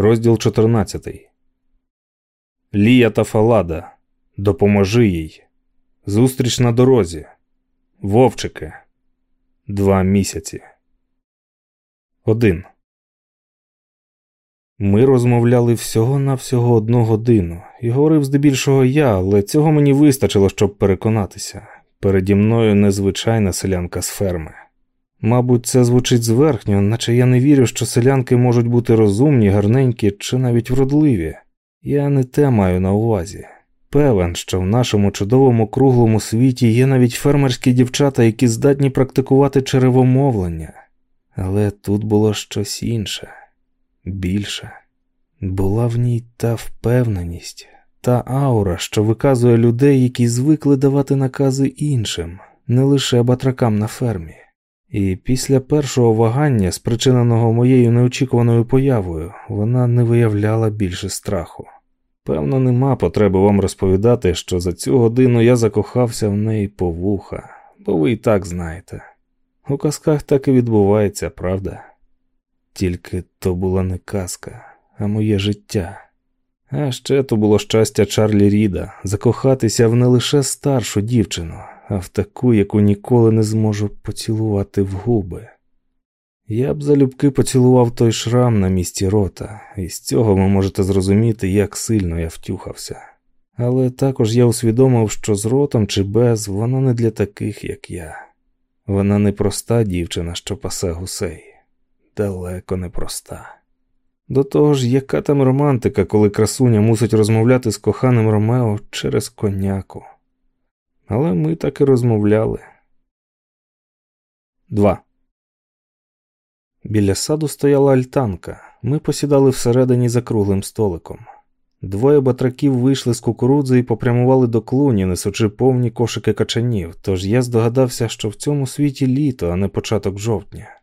Розділ 14. Лія та Фалада. Допоможи їй. Зустріч на дорозі. Вовчики. Два місяці. Один. Ми розмовляли всього на всього одну годину, і говорив здебільшого я, але цього мені вистачило, щоб переконатися. Переді мною незвичайна селянка з ферми. Мабуть, це звучить зверхньо, наче я не вірю, що селянки можуть бути розумні, гарненькі чи навіть вродливі. Я не те маю на увазі. Певен, що в нашому чудовому круглому світі є навіть фермерські дівчата, які здатні практикувати черевомовлення. Але тут було щось інше, більше. Була в ній та впевненість, та аура, що виказує людей, які звикли давати накази іншим, не лише батракам на фермі. І після першого вагання, спричиненого моєю неочікуваною появою, вона не виявляла більше страху. Певно, нема потреби вам розповідати, що за цю годину я закохався в неї по вуха, бо ви і так знаєте. У казках так і відбувається, правда? Тільки то була не казка, а моє життя. А ще то було щастя Чарлі Ріда закохатися в не лише старшу дівчину, а в таку, яку ніколи не зможу поцілувати в губи. Я б залюбки поцілував той шрам на місці рота, і з цього ви можете зрозуміти, як сильно я втюхався. Але також я усвідомив, що з ротом чи без вона не для таких, як я. Вона не проста дівчина, що пасе гусей, далеко не проста. До того ж, яка там романтика, коли красуня мусить розмовляти з коханим Ромео через коняку. Але ми так і розмовляли. 2. Біля саду стояла альтанка. Ми посідали всередині за круглим столиком. Двоє батраків вийшли з кукурудзи і попрямували до клуні, несучи повні кошики качанів, тож я здогадався, що в цьому світі літо, а не початок жовтня.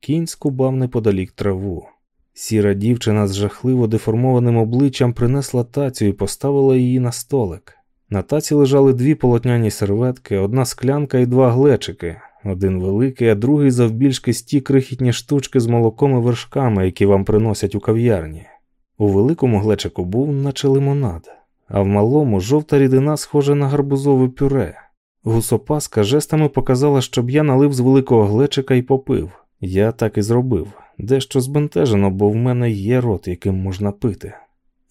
Кінь скубав неподалік траву. Сіра дівчина з жахливо деформованим обличчям принесла тацю і поставила її на столик. На таці лежали дві полотняні серветки, одна склянка і два глечики, один великий, а другий завбільшки ті крихітні штучки з молоком і вершками, які вам приносять у кав'ярні. У великому глечику був, наче лимонад, а в малому жовта рідина схожа на гарбузове пюре. Гусопаска жестами показала, щоб я налив з великого глечика і попив. Я так і зробив, дещо збентежено, бо в мене є рот, яким можна пити.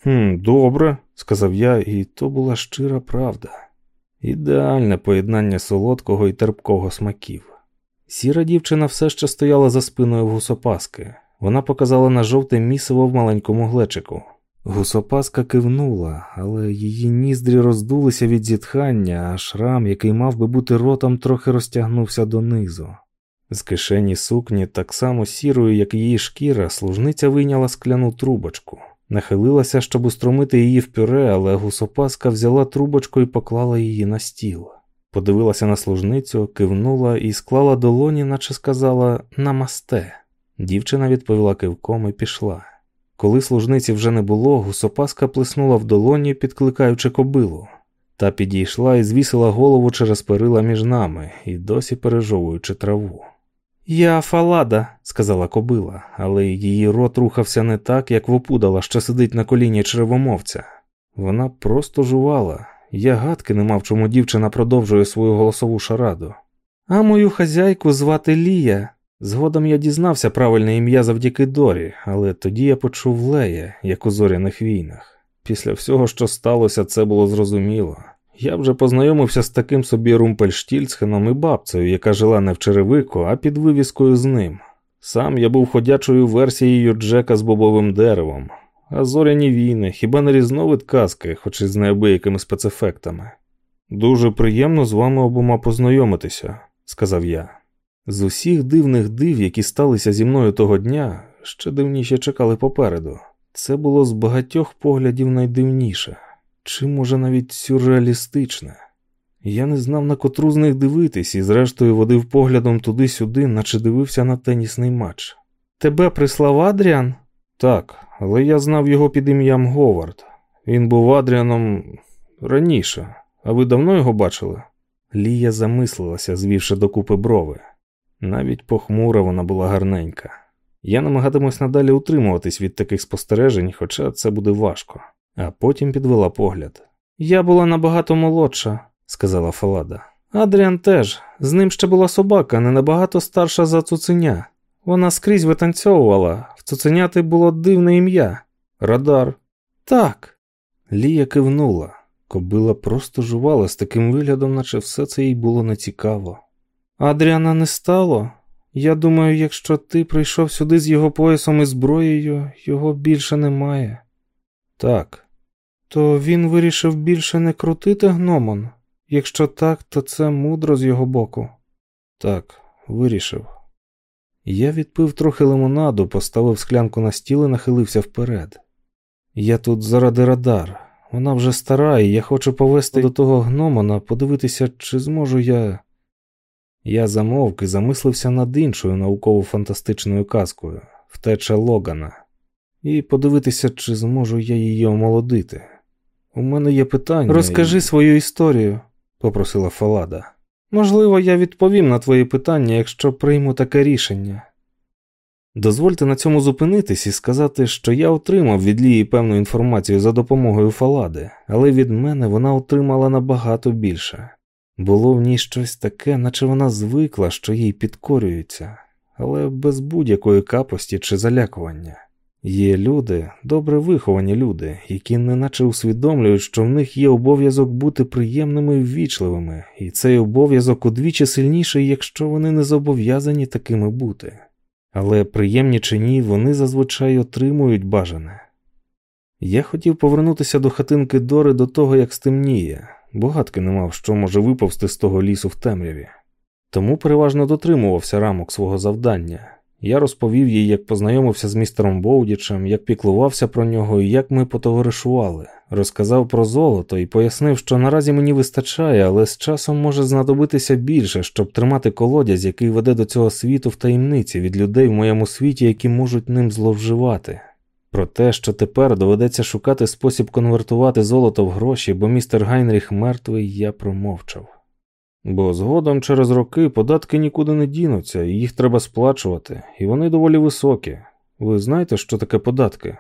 «Хм, Добре, сказав я, і то була щира правда. Ідеальне поєднання солодкого і терпкого смаків. Сіра дівчина все ще стояла за спиною гусопаски. Вона показала на жовте місиво в маленькому глечику. Гусопаска кивнула, але її ніздрі роздулися від зітхання, а шрам, який мав би бути ротом, трохи розтягнувся донизу. З кишені сукні, так само сірою, як її шкіра, служниця вийняла скляну трубочку. Нахилилася, щоб устромити її в пюре, але гусопаска взяла трубочку і поклала її на стіл. Подивилася на служницю, кивнула і склала долоні, наче сказала намасте. Дівчина відповіла кивком і пішла. Коли служниці вже не було, гусопаска плеснула в долоні, підкликаючи кобилу. Та підійшла і звісила голову через перила між нами і досі пережовуючи траву. Я фалада, сказала кобила, але її рот рухався не так, як вопудала, що сидить на коліні червомовця. Вона просто жувала. Я гадки не мав, чому дівчина продовжує свою голосову шараду. А мою хазяйку звати Лія. Згодом я дізнався правильне ім'я завдяки Дорі, але тоді я почув Лея, як у зоряних війнах. Після всього, що сталося, це було зрозуміло. Я вже познайомився з таким собі Румпельштільцхеном і бабцею, яка жила не в черевику, а під вивіскою з ним. Сам я був ходячою версією Джека з бобовим деревом, а зоряні війни, хіба не різновид казки, хоч і з неабиякими спецефектами. Дуже приємно з вами обома познайомитися, сказав я. З усіх дивних див, які сталися зі мною того дня, ще дивніше чекали попереду. Це було з багатьох поглядів найдивніше чи, може, навіть сюрреалістичне. Я не знав, на котру з них дивитись, і, зрештою, водив поглядом туди-сюди, наче дивився на тенісний матч. Тебе прислав Адріан? Так, але я знав його під ім'ям Говард. Він був Адріаном раніше, а ви давно його бачили? Лія замислилася, звівши докупи брови. Навіть похмура вона була гарненька. Я намагатимусь надалі утримуватись від таких спостережень, хоча це буде важко, а потім підвела погляд. Я була набагато молодша, сказала Фалада. Адріан теж, з ним ще була собака, не набагато старша за цуценя. Вона скрізь витанцьовувала, в цуценяти було дивне ім'я. Радар. Так. Лія кивнула. Кобила просто жувала з таким виглядом, наче все це їй було нецікаво. Адріана не стало. Я думаю, якщо ти прийшов сюди з його поясом і зброєю, його більше немає. Так. То він вирішив більше не крутити гномон. Якщо так, то це мудро з його боку. Так, вирішив. Я відпив трохи лимонаду, поставив склянку на стіл і нахилився вперед. Я тут заради радар. Вона вже стара, і я хочу повести до того гномона, подивитися, чи зможу я. Я замовк і замислився над іншою науково-фантастичною казкою втеча Логана, і подивитися, чи зможу я її омолодити. У мене є питання. Розкажи і... свою історію, попросила Фалада. Можливо, я відповім на твої питання, якщо прийму таке рішення. Дозвольте на цьому зупинитись і сказати, що я отримав від Лії певну інформацію за допомогою Фалади, але від мене вона отримала набагато більше. Було в ній щось таке, наче вона звикла, що їй підкорюється, але без будь-якої капості чи залякування. Є люди, добре виховані люди, які неначе усвідомлюють, що в них є обов'язок бути приємними і ввічливими, і цей обов'язок удвічі сильніший, якщо вони не зобов'язані такими бути. Але приємні чи ні, вони зазвичай отримують бажане. Я хотів повернутися до хатинки Дори до того, як стемніє, бо гадки не мав, що може виповзти з того лісу в темряві, тому переважно дотримувався рамок свого завдання. Я розповів їй, як познайомився з містером Боудічем, як піклувався про нього і як ми потоваришували. Розказав про золото і пояснив, що наразі мені вистачає, але з часом може знадобитися більше, щоб тримати колодязь, який веде до цього світу в таємниці від людей в моєму світі, які можуть ним зловживати. Про те, що тепер доведеться шукати спосіб конвертувати золото в гроші, бо містер Гайнріх мертвий, я промовчав. Бо згодом через роки податки нікуди не дінуться, і їх треба сплачувати, і вони доволі високі. Ви знаєте, що таке податки?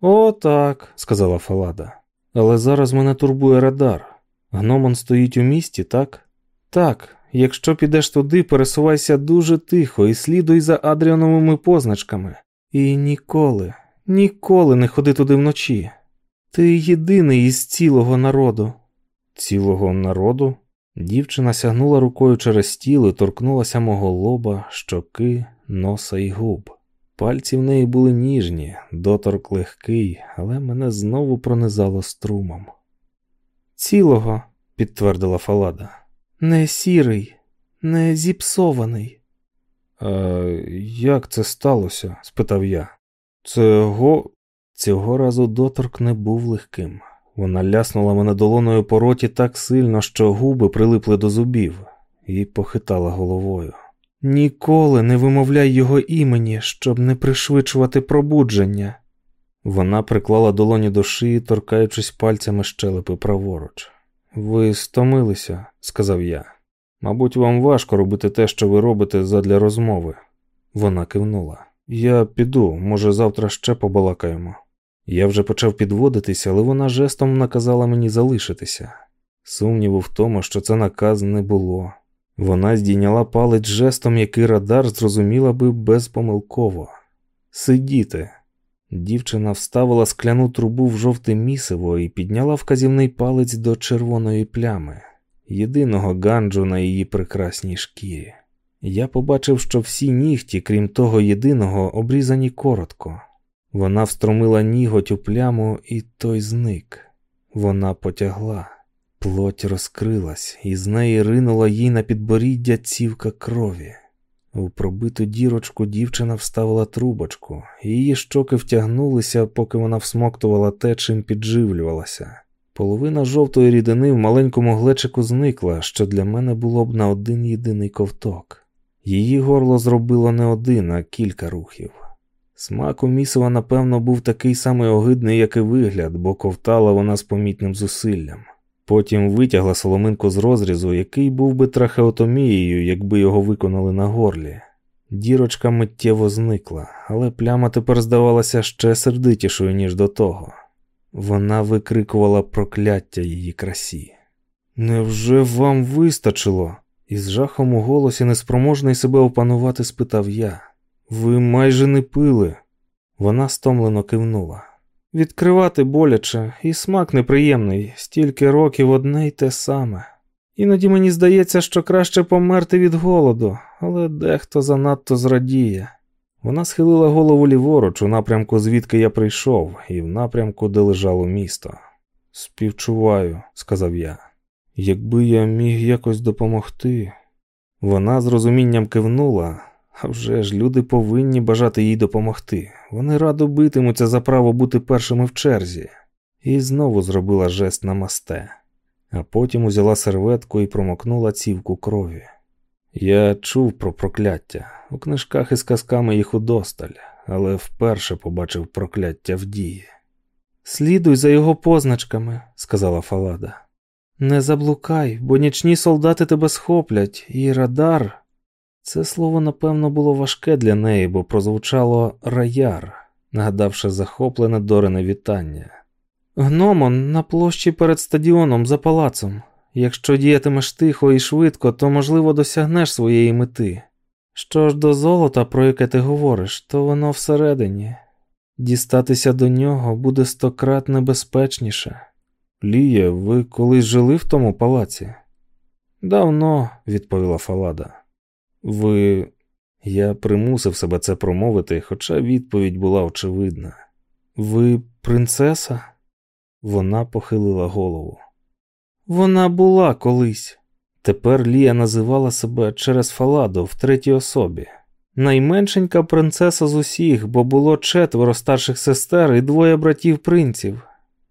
«О, так», – сказала Фалада. Але зараз мене турбує радар. Гномон стоїть у місті, так? Так, якщо підеш туди, пересувайся дуже тихо і слідуй за Адріановими позначками. І ніколи, ніколи не ходи туди вночі. Ти єдиний із цілого народу. Цілого народу? Дівчина сягнула рукою через стіл і торкнулася мого лоба, щоки, носа і губ. Пальці в неї були ніжні, доторк легкий, але мене знову пронизало струмом. Цілого, підтвердила Фалада, не сірий, не зіпсований. «А Як це сталося? спитав я. Цього Цього разу доторк не був легким. Вона ляснула мене долоною по роті так сильно, що губи прилипли до зубів, і похитала головою. Ніколи не вимовляй його імені, щоб не пришвидшувати пробудження. Вона приклала долоні до шиї, торкаючись пальцями щелепи праворуч. Ви стомилися, сказав я. Мабуть, вам важко робити те, що ви робите задля розмови. Вона кивнула. Я піду, може, завтра ще побалакаємо. Я вже почав підводитися, але вона жестом наказала мені залишитися. Сумніву в тому, що це наказ не було. Вона здійняла палець жестом, який радар зрозуміла би безпомилково. Сидіти. Дівчина вставила скляну трубу в жовте місиво і підняла вказівний палець до червоної плями, єдиного ганджу на її прекрасній шкірі. Я побачив, що всі нігті, крім того єдиного, обрізані коротко. Вона встромила ніготь у пляму, і той зник. Вона потягла. Плоть розкрилась, і з неї ринула їй на підборіддя цівка крові. У пробиту дірочку дівчина вставила трубочку, її щоки втягнулися, поки вона всмоктувала те, чим підживлювалася. Половина жовтої рідини в маленькому глечику зникла, що для мене було б на один єдиний ковток. Її горло зробило не один, а кілька рухів. Смак у місова, напевно, був такий самий огидний, як і вигляд, бо ковтала вона з помітним зусиллям. Потім витягла соломинку з розрізу, який був би трахеотомією, якби його виконали на горлі. Дірочка миттєво зникла, але пляма тепер здавалася ще сердитішою, ніж до того. Вона викрикувала прокляття її красі. Невже вам вистачило? Із жахом у голосі, неспроможний себе опанувати, спитав я. Ви майже не пили. Вона стомлено кивнула. Відкривати боляче, і смак неприємний, стільки років одне й те саме. Іноді мені здається, що краще померти від голоду, але дехто занадто зрадіє. Вона схилила голову ліворуч у напрямку, звідки я прийшов, і в напрямку, де лежало місто. Співчуваю, сказав я. Якби я міг якось допомогти. Вона з розумінням кивнула, а вже ж люди повинні бажати їй допомогти. Вони радо битимуться за право бути першими в черзі, і знову зробила жест на масте, а потім узяла серветку і промокнула цівку крові. Я чув про прокляття у книжках із казками їх удосталь, але вперше побачив прокляття в дії. Слідуй за його позначками, сказала Фалада. Не заблукай, бо нічні солдати тебе схоплять, і радар. Це слово, напевно, було важке для неї, бо прозвучало раяр, нагадавши захоплене дорене вітання. Гномон на площі перед стадіоном за палацом. Якщо діятимеш тихо і швидко, то, можливо, досягнеш своєї мети. Що ж до золота, про яке ти говориш, то воно всередині. Дістатися до нього буде стократ небезпечніше. Лія, ви колись жили в тому палаці? Давно, відповіла Фалада. Ви. Я примусив себе це промовити, хоча відповідь була очевидна. Ви принцеса? Вона похилила голову. Вона була колись. Тепер Лія називала себе через Фаладу в третій особі. Найменшенька принцеса з усіх, бо було четверо старших сестер і двоє братів принців.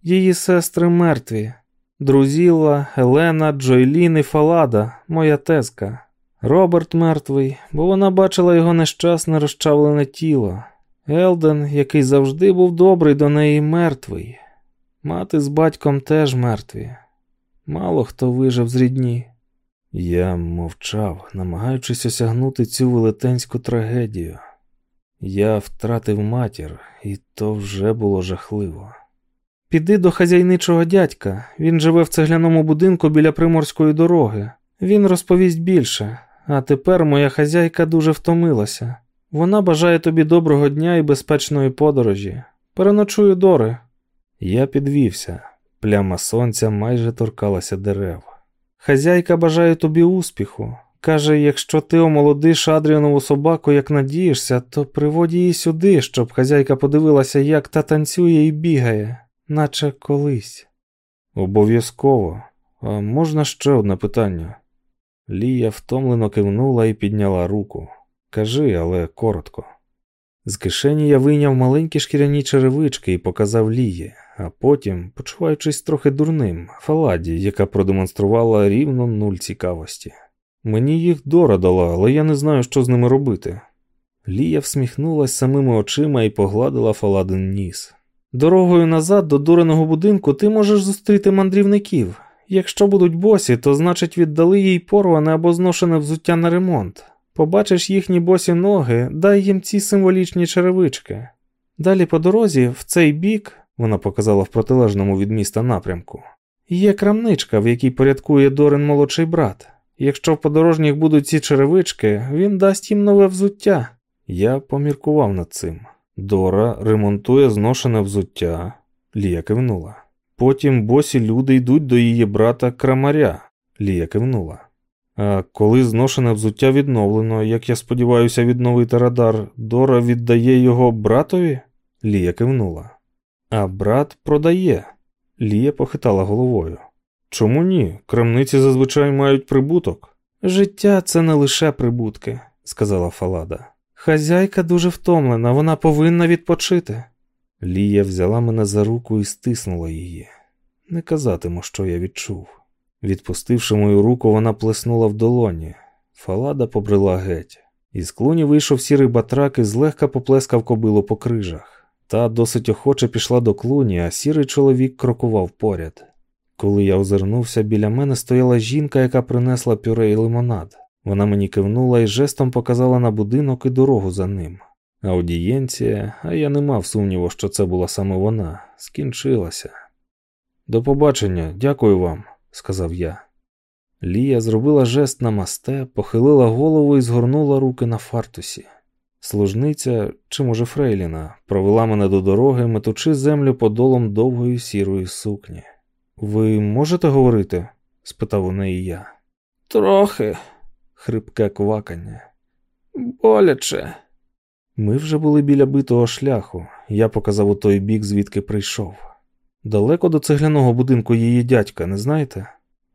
Її сестри мертві. Друзіла, Елена, Джойлін і Фалада, моя тезка. Роберт мертвий, бо вона бачила його нещасне розчавлене тіло. Елден, який завжди був добрий до неї, мертвий. Мати з батьком теж мертві. Мало хто вижив з рідні. Я мовчав, намагаючись осягнути цю велетенську трагедію. Я втратив матір, і то вже було жахливо. Піди до хазяйничого дядька, він живе в цегляному будинку біля приморської дороги. Він розповість більше, а тепер моя хазяйка дуже втомилася. Вона бажає тобі доброго дня і безпечної подорожі. Переночую дори. Я підвівся. Пляма сонця майже торкалася дерев. Хазяйка бажає тобі успіху. Каже, якщо ти омолодиш Адріанову собаку, як надієшся, то приводь її сюди, щоб хазяйка подивилася, як та танцює і бігає, наче колись. Обов'язково. А можна ще одне питання? Лія втомлено кивнула і підняла руку. Кажи, але коротко. З кишені я вийняв маленькі шкіряні черевички і показав Лії а потім, почуваючись трохи дурним, Фаладі, яка продемонструвала рівно нуль цікавості. Мені їх Дора дала, але я не знаю, що з ними робити. Лія всміхнулася самими очима і погладила Фаладин ніс. Дорогою назад до дуреного будинку ти можеш зустріти мандрівників. Якщо будуть босі, то значить віддали їй порване або зношене взуття на ремонт. Побачиш їхні босі ноги, дай їм ці символічні черевички. Далі по дорозі, в цей бік, вона показала в протилежному від міста напрямку. Є крамничка, в якій порядкує Дорин молодший брат. Якщо в подорожніх будуть ці черевички, він дасть їм нове взуття. Я поміркував над цим. Дора ремонтує зношене взуття, Лія кивнула. Потім босі люди йдуть до її брата крамаря, Лія кивнула. А коли зношене взуття відновлено, як я сподіваюся, відновити радар, Дора віддає його братові? Лія кивнула. А брат продає. Лія похитала головою. Чому ні? Крамниці зазвичай мають прибуток. Життя це не лише прибутки, сказала Фалада. Хазяйка дуже втомлена, вона повинна відпочити. Лія взяла мене за руку і стиснула її. Не казатиму, що я відчув. Відпустивши мою руку, вона плеснула в долоні. Фалада побрела геть. Із клуні вийшов сірий батрак і злегка поплескав кобилу по крижах. Та досить охоче пішла до клуні, а сірий чоловік крокував поряд. Коли я озирнувся, біля мене стояла жінка, яка принесла пюре і лимонад. Вона мені кивнула і жестом показала на будинок і дорогу за ним. Аудієнція, а я не мав сумніву, що це була саме вона, скінчилася. До побачення, дякую вам, сказав я. Лія зробила жест на масте, похилила голову і згорнула руки на фартусі. Служниця, чи, може, Фрейліна, провела мене до дороги, метучи землю подолом довгої сірої сукні. Ви можете говорити? спитав у неї я. Трохи, хрипке квакання. Боляче. Ми вже були біля битого шляху, я показав у той бік, звідки прийшов. Далеко до цегляного будинку її дядька, не знаєте?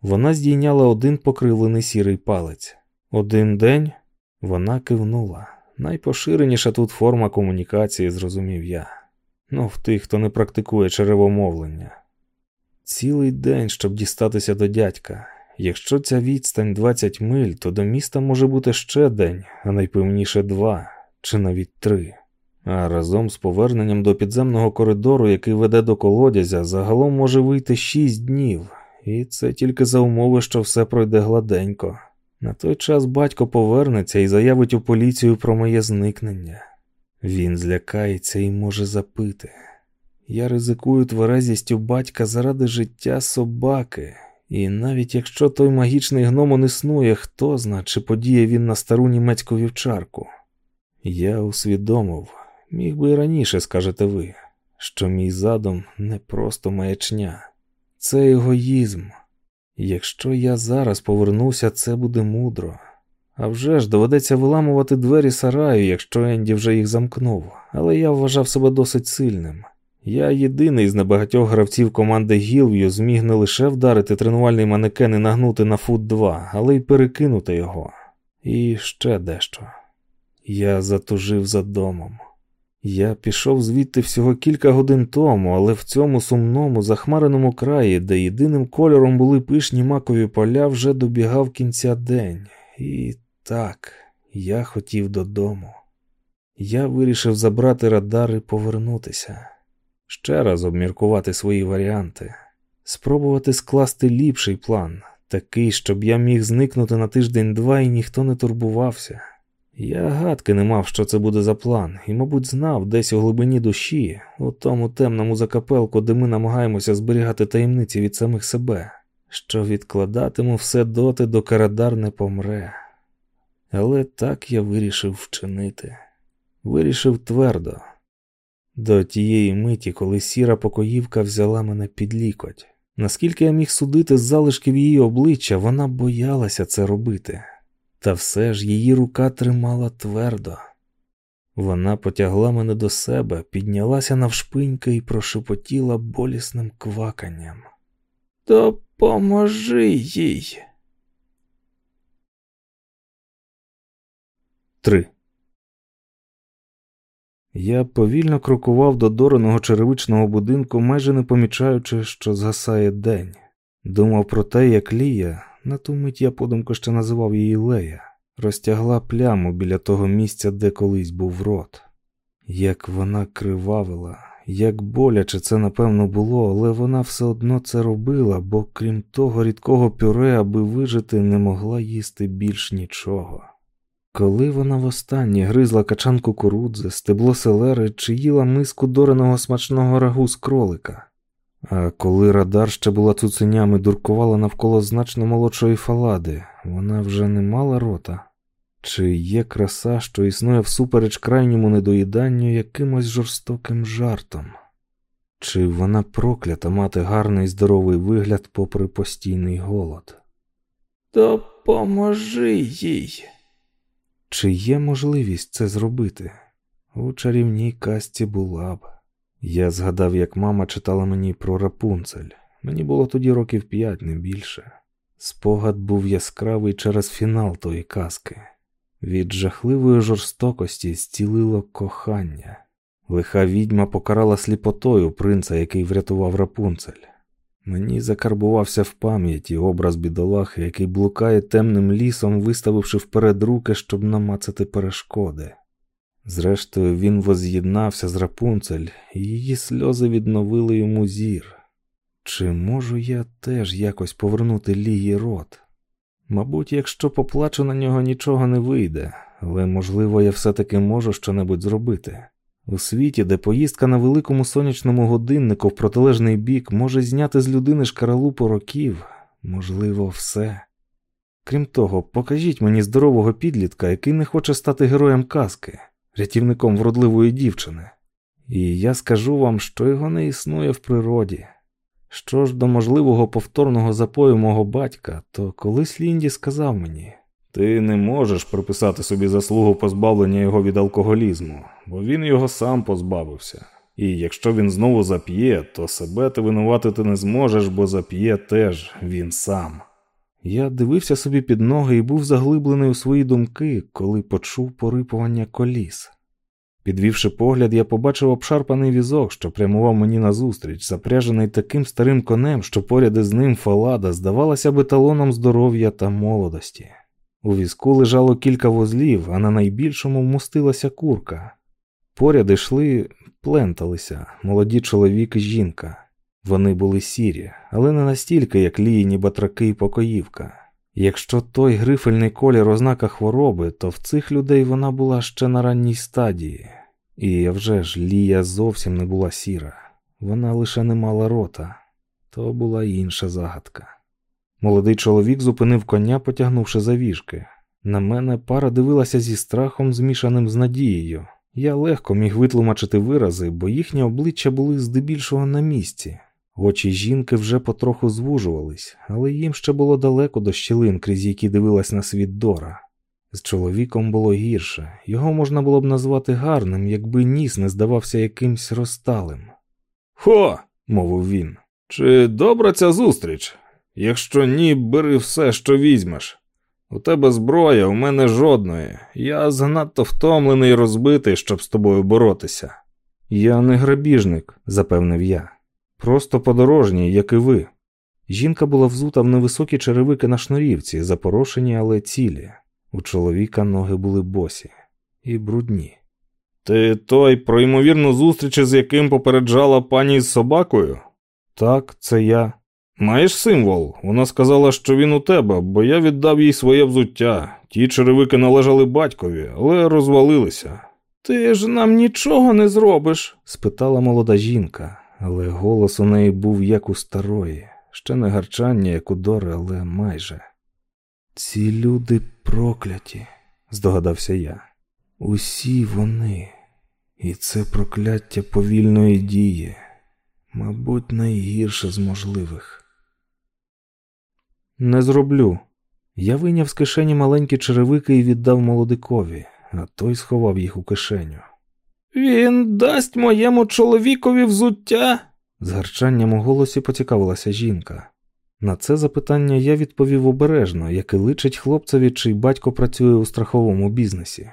Вона здійняла один покривлений сірий палець. Один день вона кивнула. Найпоширеніша тут форма комунікації, зрозумів я. Ну, в тих, хто не практикує черевомовлення. Цілий день, щоб дістатися до дядька. Якщо ця відстань 20 миль, то до міста може бути ще день, а найпевніше два чи навіть три. А разом з поверненням до підземного коридору, який веде до колодязя, загалом може вийти шість днів, і це тільки за умови, що все пройде гладенько. На той час батько повернеться і заявить у поліцію про моє зникнення. Він злякається і може запити. Я ризикую тверезістю батька заради життя собаки, і навіть якщо той магічний гном існує, хто зна, чи подіє він на стару німецьку вівчарку. Я усвідомив, міг би і раніше, скажете ви, що мій задум не просто маячня, це егоїзм. Якщо я зараз повернуся, це буде мудро. А вже ж доведеться виламувати двері сараю, якщо Енді вже їх замкнув, але я вважав себе досить сильним. Я єдиний з небагатьох гравців команди Гілв'ю зміг не лише вдарити тренувальний манекен і нагнути на фут 2, але й перекинути його. І ще дещо. Я затужив за домом. Я пішов звідти всього кілька годин тому, але в цьому сумному, захмареному краї, де єдиним кольором були пишні макові поля, вже добігав кінця день. І так, я хотів додому. Я вирішив забрати радар і повернутися, ще раз обміркувати свої варіанти, спробувати скласти ліпший план, такий, щоб я міг зникнути на тиждень-два і ніхто не турбувався. Я гадки не мав, що це буде за план, і, мабуть, знав десь у глибині душі, у тому темному закапелку, де ми намагаємося зберігати таємниці від самих себе, що відкладатиму все доти, доки радар не помре. Але так я вирішив вчинити, вирішив твердо. До тієї миті, коли сіра покоївка взяла мене під лікоть. Наскільки я міг судити з залишків її обличчя, вона боялася це робити. Та все ж її рука тримала твердо. Вона потягла мене до себе, піднялася навшпиньки і прошепотіла болісним кваканням. Допоможи їй. Три. Я повільно крокував до дореного черевичного будинку, майже не помічаючи, що згасає день. Думав про те, як Лія, на ту мить я подумку ще називав її Лея, розтягла пляму біля того місця, де колись був рот. Як вона кривавила, як боляче це напевно було, але вона все одно це робила, бо крім того рідкого пюре, аби вижити, не могла їсти більш нічого. Коли вона востаннє гризла качан кукурудзи, стебло селери чи їла миску дореного смачного рагу з кролика, а коли радар ще була цуценями дуркувала навколо значно молодшої фалади, вона вже не мала рота. Чи є краса, що існує всупереч крайньому недоїданню якимось жорстоким жартом? Чи вона проклята мати гарний здоровий вигляд попри постійний голод? Допоможи їй. Чи є можливість це зробити? У чарівній касті була б. Я згадав, як мама читала мені про рапунцель. Мені було тоді років п'ять, не більше. Спогад був яскравий через фінал тої казки. Від жахливої жорстокості зцілило кохання. Лиха відьма покарала сліпотою принца, який врятував рапунцель. Мені закарбувався в пам'яті образ бідолахи, який блукає темним лісом, виставивши вперед руки, щоб намацати перешкоди. Зрештою, він воз'єднався з рапунцель, і її сльози відновили йому зір. Чи можу я теж якось повернути лії рот? Мабуть, якщо поплачу на нього, нічого не вийде, але можливо я все-таки можу щонебудь зробити. У світі, де поїздка на великому сонячному годиннику в протилежний бік може зняти з людини шкаралупу років, можливо, все. Крім того, покажіть мені здорового підлітка, який не хоче стати героєм казки, рятівником вродливої дівчини. І я скажу вам, що його не існує в природі. Що ж до можливого повторного запою мого батька, то колись Лінді сказав мені: ти не можеш приписати собі заслугу позбавлення його від алкоголізму, бо він його сам позбавився. І якщо він знову зап'є, то себе ти винуватити не зможеш, бо зап'є теж він сам. Я дивився собі під ноги і був заглиблений у свої думки, коли почув порипування коліс. Підвівши погляд, я побачив обшарпаний візок, що прямував мені назустріч, запряжений таким старим конем, що поряд із ним фалада здавалася б еталоном здоров'я та молодості. У візку лежало кілька возлів, а на найбільшому вмустилася курка. Поряд йшли, пленталися молоді чоловік і жінка. Вони були сірі, але не настільки, як ліїні батраки і покоївка. Якщо той грифельний колір ознака хвороби, то в цих людей вона була ще на ранній стадії. І вже ж Лія зовсім не була сіра, вона лише не мала рота, то була інша загадка. Молодий чоловік зупинив коня, потягнувши за віжки. На мене пара дивилася зі страхом, змішаним з надією. Я легко міг витлумачити вирази, бо їхні обличчя були здебільшого на місці. Очі жінки вже потроху звужувались, але їм ще було далеко до щілин, крізь які дивилась на світ Дора. З чоловіком було гірше, його можна було б назвати гарним, якби ніс не здавався якимсь розталим. Хо, мовив він, чи добра ця зустріч? Якщо ні, бери все, що візьмеш. У тебе зброя, у мене жодної. Я занадто втомлений і розбитий, щоб з тобою боротися. Я не грабіжник, запевнив я. Просто подорожній, як і ви. Жінка була взута в невисокі черевики на шнурівці, запорошені, але цілі. У чоловіка ноги були босі і брудні. Ти той про ймовірну зустріч, з яким попереджала пані з собакою? Так, це я. Маєш символ? Вона сказала, що він у тебе, бо я віддав їй своє взуття. Ті черевики належали батькові, але розвалилися. Ти ж нам нічого не зробиш? спитала молода жінка, але голос у неї був як у старої, ще не гарчання, як у Дори, але майже. Ці люди прокляті, здогадався я. Усі вони, і це прокляття повільної дії, мабуть, найгірше з можливих. Не зроблю. Я вийняв з кишені маленькі черевики і віддав молодикові, а той сховав їх у кишеню. Він дасть моєму чоловікові взуття? з гарчанням у голосі поцікавилася жінка. На це запитання я відповів обережно, як і личить хлопцеві, чий батько працює у страховому бізнесі.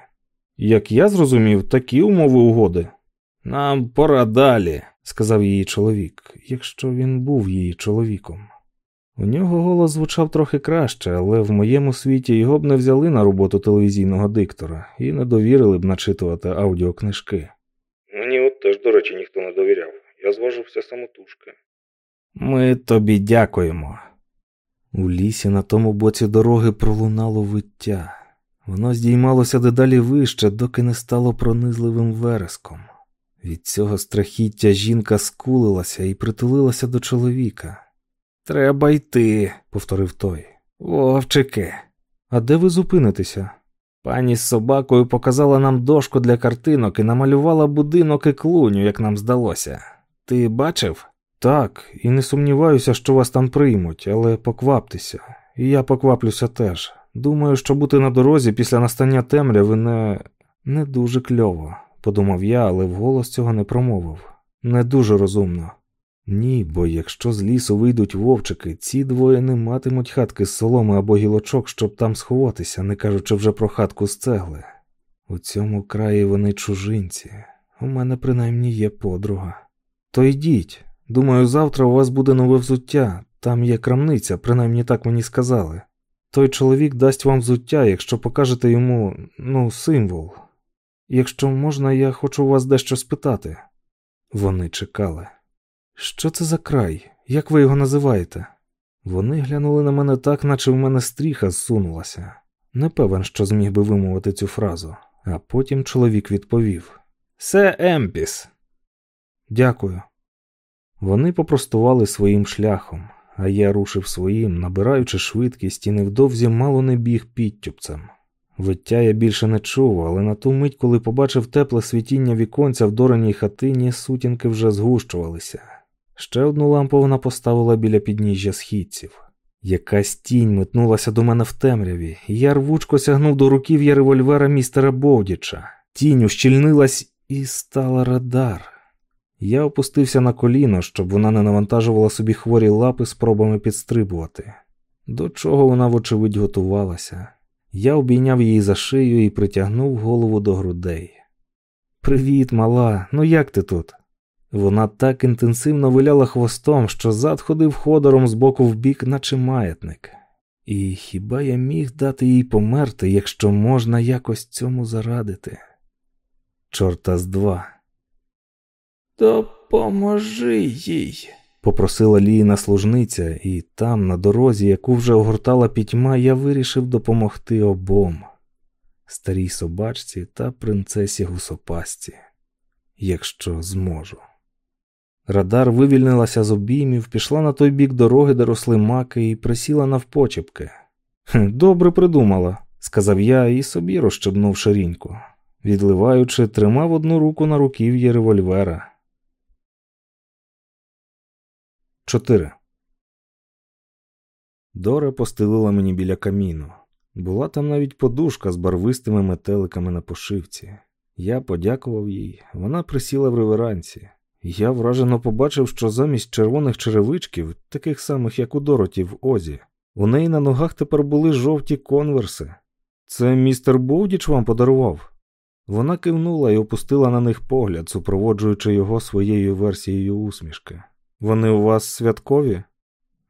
Як я зрозумів, такі умови угоди. Нам пора далі, сказав її чоловік, якщо він був її чоловіком. У нього голос звучав трохи краще, але в моєму світі його б не взяли на роботу телевізійного диктора і не довірили б начитувати аудіокнижки. Мені от теж, до речі, ніхто не довіряв. Я зважився самотужки. Ми тобі дякуємо. У лісі на тому боці дороги пролунало виття. Воно здіймалося дедалі вище, доки не стало пронизливим вереском. Від цього страхіття жінка скулилася і притулилася до чоловіка. Треба йти, повторив той. Вовчики. А де ви зупинитеся? Пані з собакою показала нам дошку для картинок і намалювала будинок і клуню, як нам здалося. Ти бачив? Так, і не сумніваюся, що вас там приймуть, але покваптеся. І я покваплюся теж. Думаю, що бути на дорозі після настання темряви не не дуже кльово, подумав я, але вголос цього не промовив. Не дуже розумно. Ні, бо якщо з лісу вийдуть вовчики, ці двоє не матимуть хатки з соломи або гілочок, щоб там сховатися, не кажучи вже про хатку з цегли. У цьому краї вони чужинці. У мене принаймні є подруга. То йдіть. Думаю, завтра у вас буде нове взуття, там є крамниця, принаймні так мені сказали. Той чоловік дасть вам взуття, якщо покажете йому, ну, символ. Якщо можна, я хочу у вас дещо спитати. Вони чекали. Що це за край? Як ви його називаєте? Вони глянули на мене так, наче в мене стріха зсунулася. Не певен, що зміг би вимовити цю фразу, а потім чоловік відповів: Се Емпіс. Дякую. Вони попростували своїм шляхом, а я рушив своїм, набираючи швидкість і невдовзі мало не біг підтюпцем. Виття я більше не чув, але на ту мить, коли побачив тепле світіння віконця в дораній хатині, сутінки вже згущувалися. Ще одну лампу вона поставила біля підніжжя східців. Якась тінь метнулася до мене в темряві, і я рвучко сягнув до руків'я револьвера містера Бовдіча. Тінь ущільнилась і стала радар. Я опустився на коліно, щоб вона не навантажувала собі хворі лапи спробами підстрибувати. До чого вона, вочевидь, готувалася. Я обійняв її за шию і притягнув голову до грудей. Привіт, мала, ну як ти тут? Вона так інтенсивно виляла хвостом, що зад ходив ходором з боку в бік, наче маятник. І хіба я міг дати їй померти, якщо можна якось цьому зарадити? Чорта з два. Допоможи їй. Попросила Ліїна служниця, і там, на дорозі, яку вже огортала пітьма, я вирішив допомогти обом старій собачці та принцесі гусопасці, якщо зможу. Радар вивільнилася з обіймів, пішла на той бік дороги, де росли маки, і присіла навпочепки. Добре придумала, сказав я і собі розщебнув ширіньку. Відливаючи, тримав одну руку на руків'ї револьвера. 4. Дора постелила мені біля каміну. Була там навіть подушка з барвистими метеликами на пошивці. Я подякував їй, вона присіла в реверансі. Я вражено побачив, що замість червоних черевичків, таких самих, як у Дороті в Озі, у неї на ногах тепер були жовті конверси. Це містер Боудіч вам подарував. Вона кивнула і опустила на них погляд, супроводжуючи його своєю версією усмішки. Вони у вас святкові?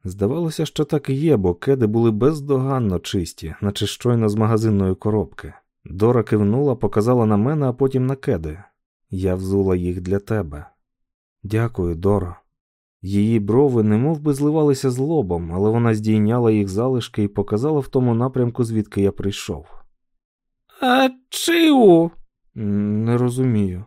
Здавалося, що так і є, бо кеди були бездоганно чисті, наче щойно з магазинної коробки. Дора кивнула, показала на мене, а потім на кеди. Я взула їх для тебе. Дякую, Доро. Її брови немов би зливалися з лобом, але вона здійняла їх залишки і показала в тому напрямку, звідки я прийшов. А чиу? Не розумію.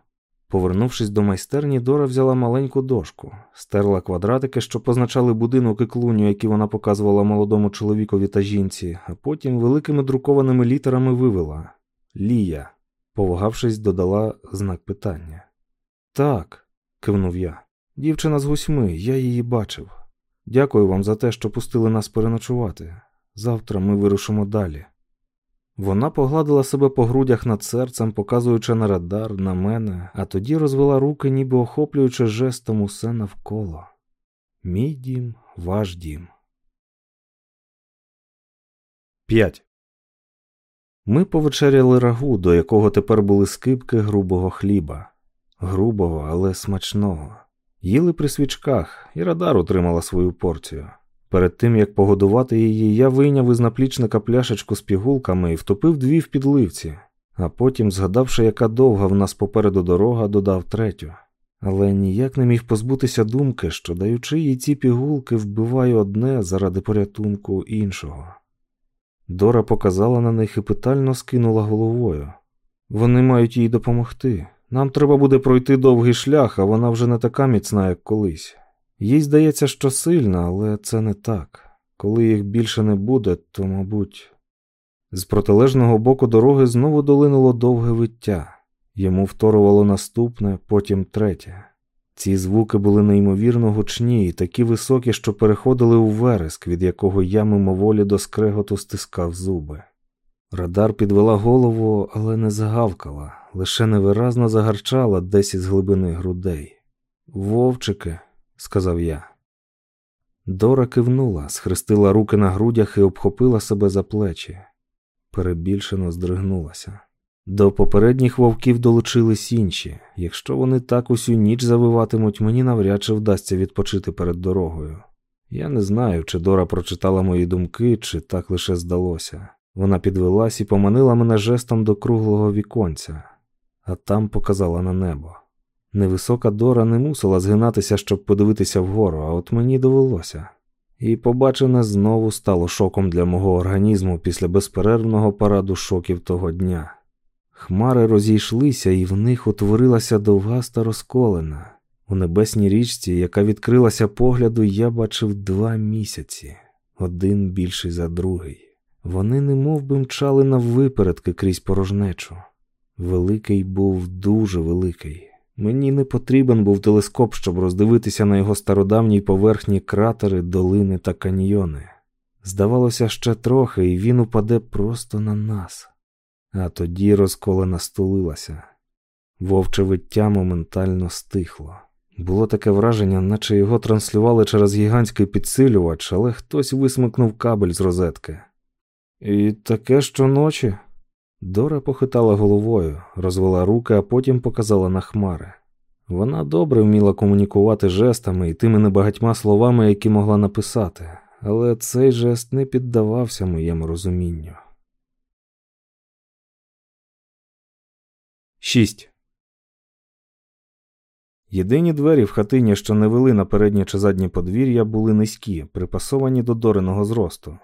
Повернувшись до майстерні, Дора взяла маленьку дошку, стерла квадратики, що позначали будинок і клуню, які вона показувала молодому чоловікові та жінці, а потім великими друкованими літерами вивела Лія. Повагавшись, додала знак питання. Так, кивнув я. Дівчина з гусьми, я її бачив. Дякую вам за те, що пустили нас переночувати. Завтра ми вирушимо далі. Вона погладила себе по грудях над серцем, показуючи на радар, на мене, а тоді розвела руки, ніби охоплюючи жестом усе навколо. Мій дім, ваш дім. 5. Ми повечеряли рагу, до якого тепер були скипки грубого хліба, грубого, але смачного. Їли при свічках, і радар отримала свою порцію. Перед тим як погодувати її, я вийняв із наплічника пляшечку з пігулками і втопив дві в підливці, а потім, згадавши, яка довга в нас попереду дорога, додав третю. Але ніяк не міг позбутися думки, що даючи їй ці пігулки, вбиваю одне заради порятунку іншого. Дора показала на них і питально скинула головою. Вони мають їй допомогти. Нам треба буде пройти довгий шлях, а вона вже не така міцна, як колись. Їй здається, що сильна, але це не так. Коли їх більше не буде, то, мабуть, з протилежного боку дороги знову долинуло довге виття. Йому вторувало наступне, потім третє. Ці звуки були неймовірно гучні і такі високі, що переходили у вереск, від якого я мимоволі до скреготу стискав зуби. Радар підвела голову, але не загавкала, лише невиразно загарчала десь із глибини грудей. Вовчики, сказав я. Дора кивнула, схрестила руки на грудях і обхопила себе за плечі. Перебільшено здригнулася. До попередніх вовків долучились інші. Якщо вони так усю ніч завиватимуть, мені навряд чи вдасться відпочити перед дорогою. Я не знаю, чи Дора прочитала мої думки, чи так лише здалося. Вона підвелась і поманила мене жестом до круглого віконця, а там показала на небо. Невисока Дора не мусила згинатися, щоб подивитися вгору, а от мені довелося. І побачене знову стало шоком для мого організму після безперервного параду шоків того дня. Хмари розійшлися, і в них утворилася довгаста розколена. У небесній річці, яка відкрилася погляду, я бачив два місяці, один більший за другий. Вони немов би мчали наввипередки крізь порожнечу. Великий був дуже великий. Мені не потрібен був телескоп, щоб роздивитися на його стародавній поверхні кратери, долини та каньйони. Здавалося, ще трохи, і він упаде просто на нас. А тоді розколена стулилася. Вовче виття моментально стихло. Було таке враження, наче його транслювали через гігантський підсилювач, але хтось висмикнув кабель з розетки. І таке щоночі. Дора похитала головою, розвела руки, а потім показала на хмари. Вона добре вміла комунікувати жестами і тими небагатьма словами, які могла написати, але цей жест не піддавався моєму розумінню. 6. Єдині двері в хатині, що не вели на переднє чи заднє подвір'я, були низькі, припасовані до дореного зросту.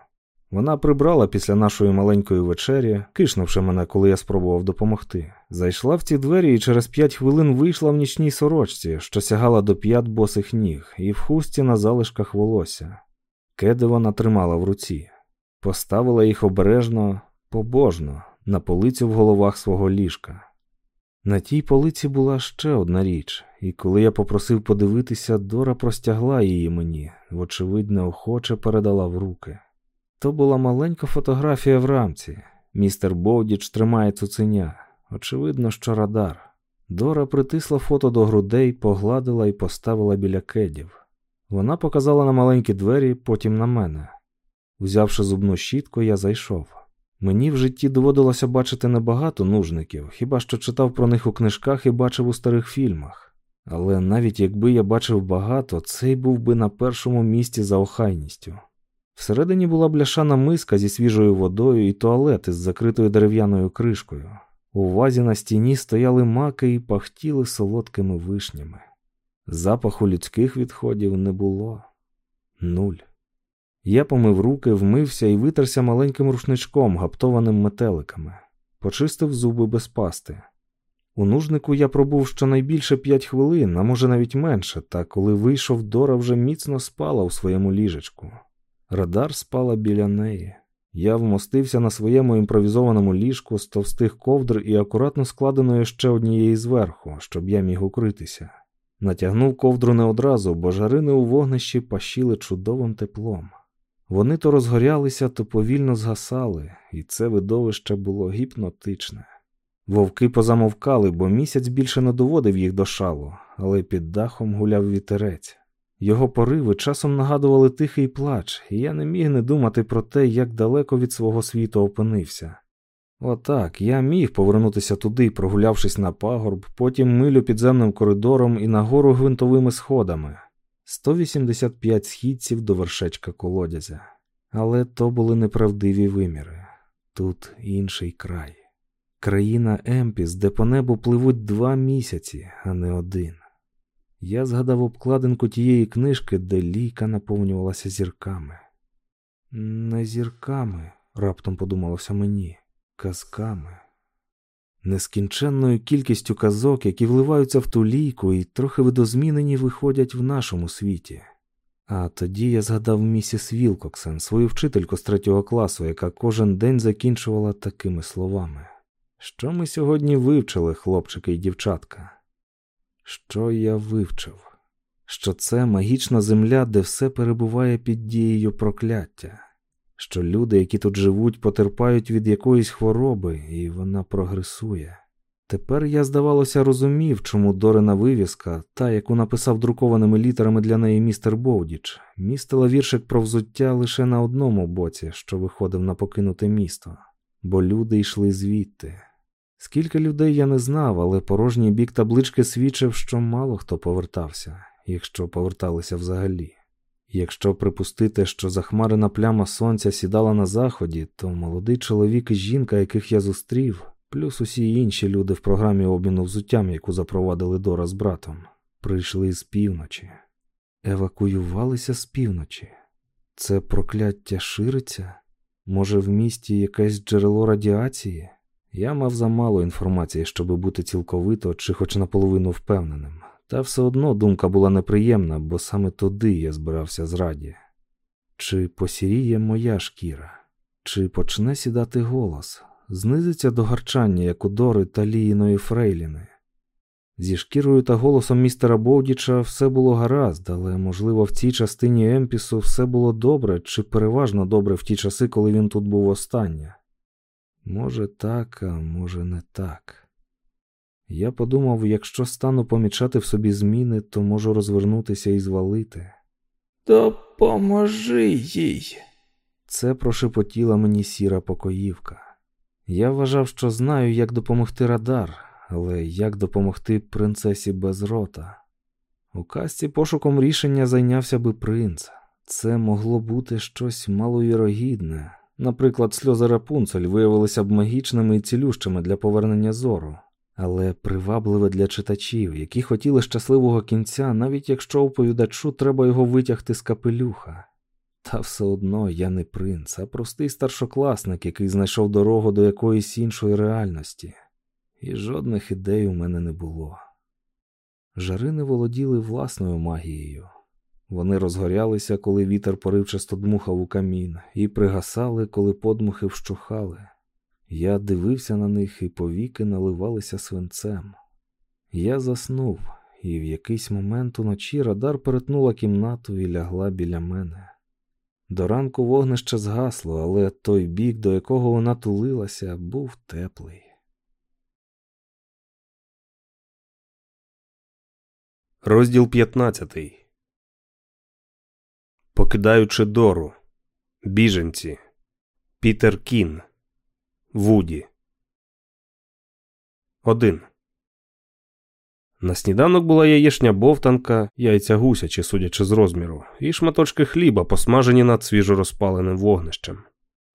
Вона прибрала після нашої маленької вечері, кишнувши мене, коли я спробував допомогти. Зайшла в ці двері і через п'ять хвилин вийшла в нічній сорочці, що сягала до п'ят босих ніг, і в хусті на залишках волосся. Кеди вона тримала в руці, поставила їх обережно, побожно, на полицю в головах свого ліжка. На тій полиці була ще одна річ, і коли я попросив подивитися, Дора простягла її мені, вочевидь, неохоче передала в руки. То була маленька фотографія в рамці. Містер Боудіч тримає цуценя. Очевидно, що радар. Дора притисла фото до грудей, погладила і поставила біля кедів. Вона показала на маленькі двері, потім на мене. Взявши зубну щітку, я зайшов. Мені в житті доводилося бачити небагато нужників, хіба що читав про них у книжках і бачив у старих фільмах. Але навіть якби я бачив багато, цей був би на першому місці за охайністю. Всередині була бляшана миска зі свіжою водою і туалет із закритою дерев'яною кришкою. У вазі на стіні стояли маки і пахтіли солодкими вишнями. Запаху людських відходів не було. Нуль. Я помив руки, вмився і витерся маленьким рушничком, гаптованим метеликами, почистив зуби без пасти. У нужнику я пробув щонайбільше п'ять хвилин, а може навіть менше, та коли вийшов, Дора вже міцно спала у своєму ліжечку. Радар спала біля неї. Я вмостився на своєму імпровізованому ліжку з товстих ковдр і акуратно складеної ще однієї зверху, щоб я міг укритися. Натягнув ковдру не одразу, бо жарини у вогнищі пащили чудовим теплом. Вони то розгорялися, то повільно згасали, і це видовище було гіпнотичне. Вовки позамовкали, бо місяць більше не доводив їх до шалу, але під дахом гуляв вітерець. Його пориви часом нагадували тихий плач, і я не міг не думати про те, як далеко від свого світу опинився. Отак, я міг повернутися туди, прогулявшись на пагорб, потім милю підземним коридором і нагору гвинтовими сходами. 185 східців до вершечка колодязя. Але то були неправдиві виміри. Тут інший край. Країна Емпіс, де по небу пливуть два місяці, а не один. Я згадав обкладинку тієї книжки, де лійка наповнювалася зірками. Не зірками, раптом подумалося мені, казками, нескінченною кількістю казок, які вливаються в ту лійку і трохи видозмінені виходять в нашому світі. А тоді я згадав місіс Вілкоксен, свою вчительку з третього класу, яка кожен день закінчувала такими словами. Що ми сьогодні вивчили, хлопчики і дівчатка? Що я вивчив? Що це магічна земля, де все перебуває під дією прокляття, що люди, які тут живуть, потерпають від якоїсь хвороби, і вона прогресує. Тепер я, здавалося, розумів, чому Дорина вивіска, та, яку написав друкованими літерами для неї містер Боудіч, містила віршик про взуття лише на одному боці, що виходив на покинуте місто, бо люди йшли звідти. Скільки людей я не знав, але порожній бік таблички свідчив, що мало хто повертався, якщо поверталися взагалі. Якщо припустити, що захмарена пляма сонця сідала на заході, то молодий чоловік і жінка, яких я зустрів, плюс усі інші люди в програмі обміну взуттям, яку запровадили Дора з братом, прийшли з півночі, евакуювалися з півночі. Це прокляття шириться? Може, в місті якесь джерело радіації? Я мав замало інформації, щоб бути цілковито чи хоч наполовину впевненим, та все одно думка була неприємна, бо саме туди я збирався зраді. Чи посіріє моя шкіра, чи почне сідати голос, знизиться до гарчання, як у Дори та Ліїної Фрейліни. Зі шкірою та голосом містера Боудіча все було гаразд, але, можливо, в цій частині Емпісу все було добре чи переважно добре в ті часи, коли він тут був останнє. Може, так, а може, не так. Я подумав, якщо стану помічати в собі зміни, то можу розвернутися і звалити. Допоможи їй. Це прошепотіла мені сіра покоївка. Я вважав, що знаю, як допомогти Радар, але як допомогти принцесі без рота. У казці пошуком рішення зайнявся би принц. Це могло бути щось маловірогідне. Наприклад, сльози Рапунцель виявилися б магічними і цілющими для повернення зору, але привабливе для читачів, які хотіли щасливого кінця, навіть якщо оповідачу треба його витягти з капелюха. Та все одно я не принц, а простий старшокласник, який знайшов дорогу до якоїсь іншої реальності, і жодних ідей у мене не було. Жарини володіли власною магією. Вони розгорялися, коли вітер поривчасто дмухав у камін, і пригасали, коли подмухи вщухали. Я дивився на них, і повіки наливалися свинцем. Я заснув, і в якийсь момент уночі радар перетнула кімнату і лягла біля мене. До ранку вогнище згасло, але той бік, до якого вона тулилася, був теплий. Розділ 15 Покидаючи Дору. Біженці. Пітер Кін. Вуді. 1. На сніданок була яєчня бовтанка, яйця гусячі, судячи з розміру, і шматочки хліба, посмажені над свіжо розпаленим вогнищем.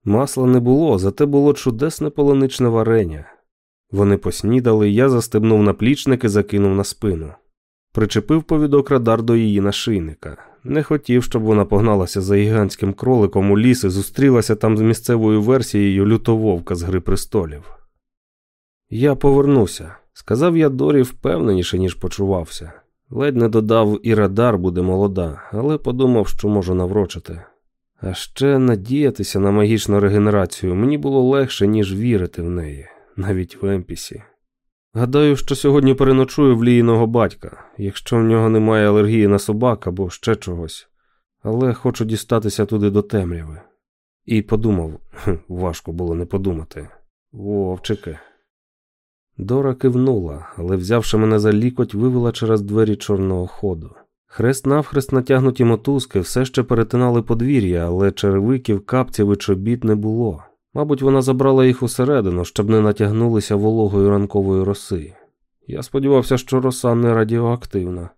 Масла не було, зате було чудесне полоничне варення. Вони поснідали, я застебнув наплічник і закинув на спину. Причепив повідок радар до її нашийника. Не хотів, щоб вона погналася за гігантським кроликом у ліс і зустрілася там з місцевою версією лютововка з Гри престолів. Я повернуся, сказав я Дорі впевненіше, ніж почувався. Ледь не додав, і радар буде молода, але подумав, що можу наврочити. А ще надіятися на магічну регенерацію мені було легше, ніж вірити в неї, навіть в Емпісі. Гадаю, що сьогодні переночую в ліїного батька, якщо в нього немає алергії на собак або ще чогось, але хочу дістатися туди до темряви. І подумав, важко було не подумати. Вовчики. Дора кивнула, але, взявши мене за лікоть, вивела через двері чорного ходу. Хрест навхрест натягнуті мотузки все ще перетинали подвір'я, але черевиків, капців і чобіт не було. Мабуть, вона забрала їх усередину, щоб не натягнулися вологою ранкової роси. Я сподівався, що роса не радіоактивна.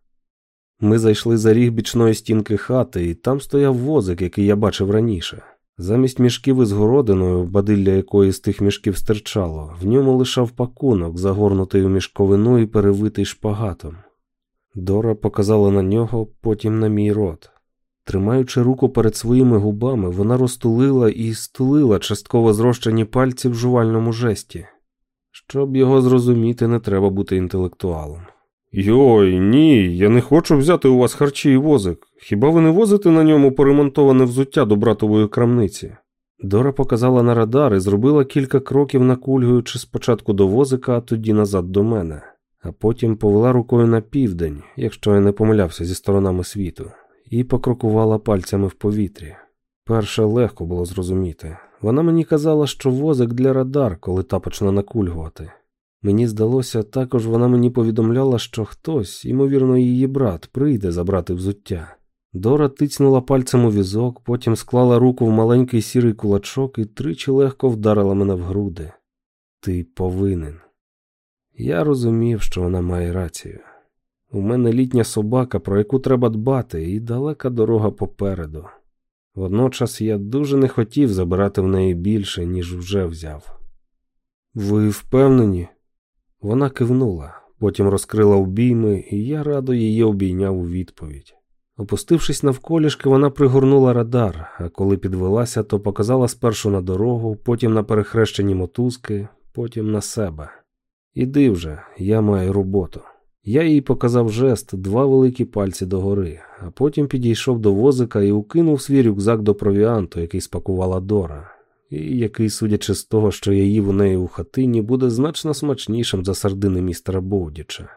Ми зайшли за ріг бічної стінки хати, і там стояв возик, який я бачив раніше. Замість мішків із городиною, бадилля якої з тих мішків стирчало, в ньому лишав пакунок, загорнутий у мішковину і перевитий шпагатом. Дора показала на нього, потім на мій рот. Тримаючи руку перед своїми губами, вона розтулила і стулила частково зрощені пальці в жувальному жесті. Щоб його зрозуміти, не треба бути інтелектуалом. Йой, ні, я не хочу взяти у вас харчі і возик. Хіба ви не возите на ньому поремонтоване взуття до братової крамниці? Дора показала на радар і зробила кілька кроків, накульгуючи спочатку до возика, а тоді назад до мене, а потім повела рукою на південь, якщо я не помилявся зі сторонами світу і покрокувала пальцями в повітрі. Перше легко було зрозуміти. Вона мені казала, що возик для радар, коли та почне накульгувати. Мені здалося, також вона мені повідомляла, що хтось, ймовірно, її брат, прийде забрати взуття. Дора тицнула пальцем у візок, потім склала руку в маленький сірий кулачок і тричі легко вдарила мене в груди. Ти повинен. Я розумів, що вона має рацію. У мене літня собака, про яку треба дбати, і далека дорога попереду. Водночас я дуже не хотів забирати в неї більше, ніж вже взяв. Ви впевнені? Вона кивнула, потім розкрила обійми, і я радо її обійняв у відповідь. Опустившись навколішки, вона пригорнула радар, а коли підвелася, то показала спершу на дорогу, потім на перехрещені мотузки, потім на себе. Іди вже, я маю роботу. Я їй показав жест, два великі пальці догори, а потім підійшов до возика і укинув свій рюкзак до провіанту, який спакувала Дора, і який, судячи з того, що я їв у неї у хатині, буде значно смачнішим за сардини містера Боудіча.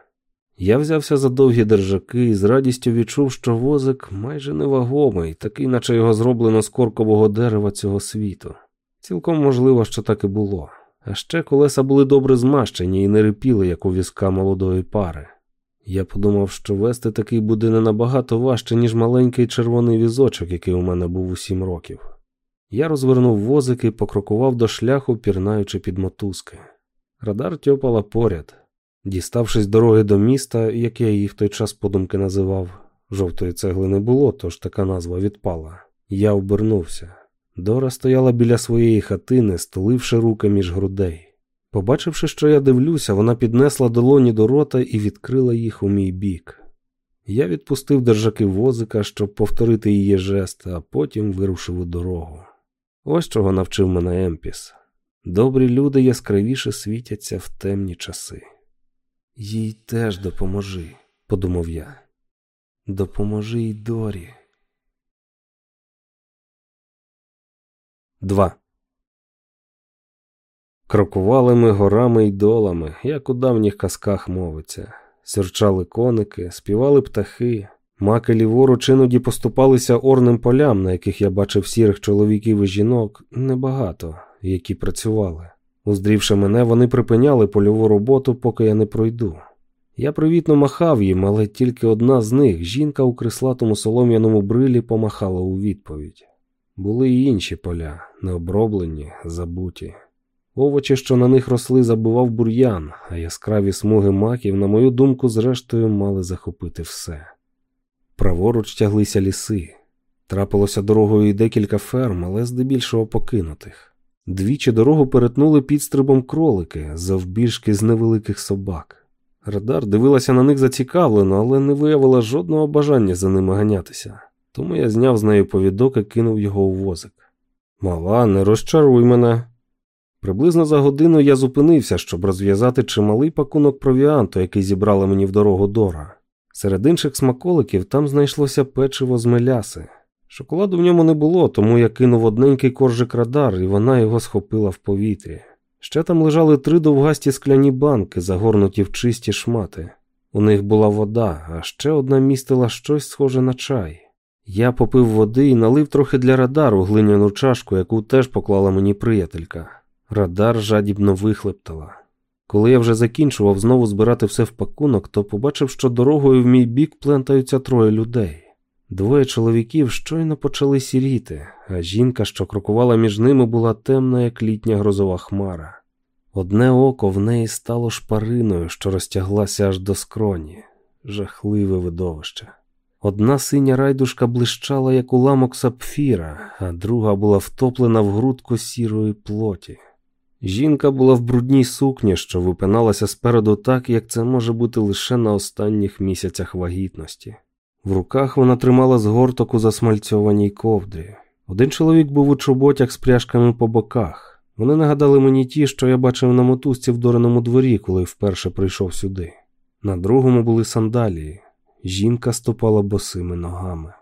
Я взявся за довгі держаки і з радістю відчув, що возик майже невагомий, такий, наче його зроблено з коркового дерева цього світу. Цілком можливо, що так і було. А ще колеса були добре змащені і не рипіли, як у візка молодої пари. Я подумав, що вести такий буде набагато важче, ніж маленький червоний візочок, який у мене був у сім років. Я розвернув возик і покрокував до шляху, пірнаючи під мотузки. Радар тьопала поряд. Діставшись дороги до міста, як я її в той час подумки називав, жовтої цегли не було, тож така назва відпала. Я обернувся. Дора стояла біля своєї хатини, стуливши руки між грудей. Побачивши, що я дивлюся, вона піднесла долоні до рота і відкрила їх у мій бік. Я відпустив держаки возика, щоб повторити її жест, а потім вирушив у дорогу. Ось чого навчив мене Емпіс. Добрі люди яскравіше світяться в темні часи. Їй теж допоможи, подумав я. Допоможи й Дорі. 2. Крокували ми горами й долами, як у давніх казках мовиться. Сірчали коники, співали птахи, маки ліворуч іноді поступалися орним полям, на яких я бачив сірих чоловіків і жінок, небагато, які працювали. Уздрівши мене, вони припиняли польову роботу, поки я не пройду. Я привітно махав їм, але тільки одна з них, жінка у крислатому солом'яному брилі, помахала у відповідь. Були й інші поля, необроблені, забуті. Овочі, що на них росли, забивав бур'ян, а яскраві смуги маків, на мою думку, зрештою, мали захопити все. Праворуч тяглися ліси. Трапилося дорогою і декілька ферм, але здебільшого покинутих. Двічі дорогу перетнули підстрибом кролики, завбільшки з невеликих собак. Радар дивилася на них зацікавлено, але не виявила жодного бажання за ними ганятися, тому я зняв з неї повідок і кинув його у возик. Мала, не розчаруй мене. Приблизно за годину я зупинився, щоб розв'язати чималий пакунок провіанту, який зібрала мені в дорогу Дора. Серед інших смаколиків там знайшлося печиво з меляси. Шоколаду в ньому не було, тому я кинув одненький коржик радар, і вона його схопила в повітрі. Ще там лежали три довгасті скляні банки, загорнуті в чисті шмати. У них була вода, а ще одна містила щось схоже на чай. Я попив води і налив трохи для радару глиняну чашку, яку теж поклала мені приятелька. Радар жадібно вихлептала. Коли я вже закінчував знову збирати все в пакунок, то побачив, що дорогою в мій бік плентаються троє людей. Двоє чоловіків щойно почали сіріти, а жінка, що крокувала між ними, була темна, як літня грозова хмара. Одне око в неї стало шпариною, що розтяглася аж до скроні, жахливе видовище. Одна синя райдушка блищала, як уламок сапфіра, а друга була втоплена в грудку сірої плоті. Жінка була в брудній сукні, що випиналася спереду так, як це може бути лише на останніх місяцях вагітності. В руках вона тримала згорток у засмальцьованій ковдрі. Один чоловік був у чоботях з пряжками по боках. Вони нагадали мені ті, що я бачив на мотузці в Дореному дворі, коли вперше прийшов сюди. На другому були сандалії. Жінка ступала босими ногами.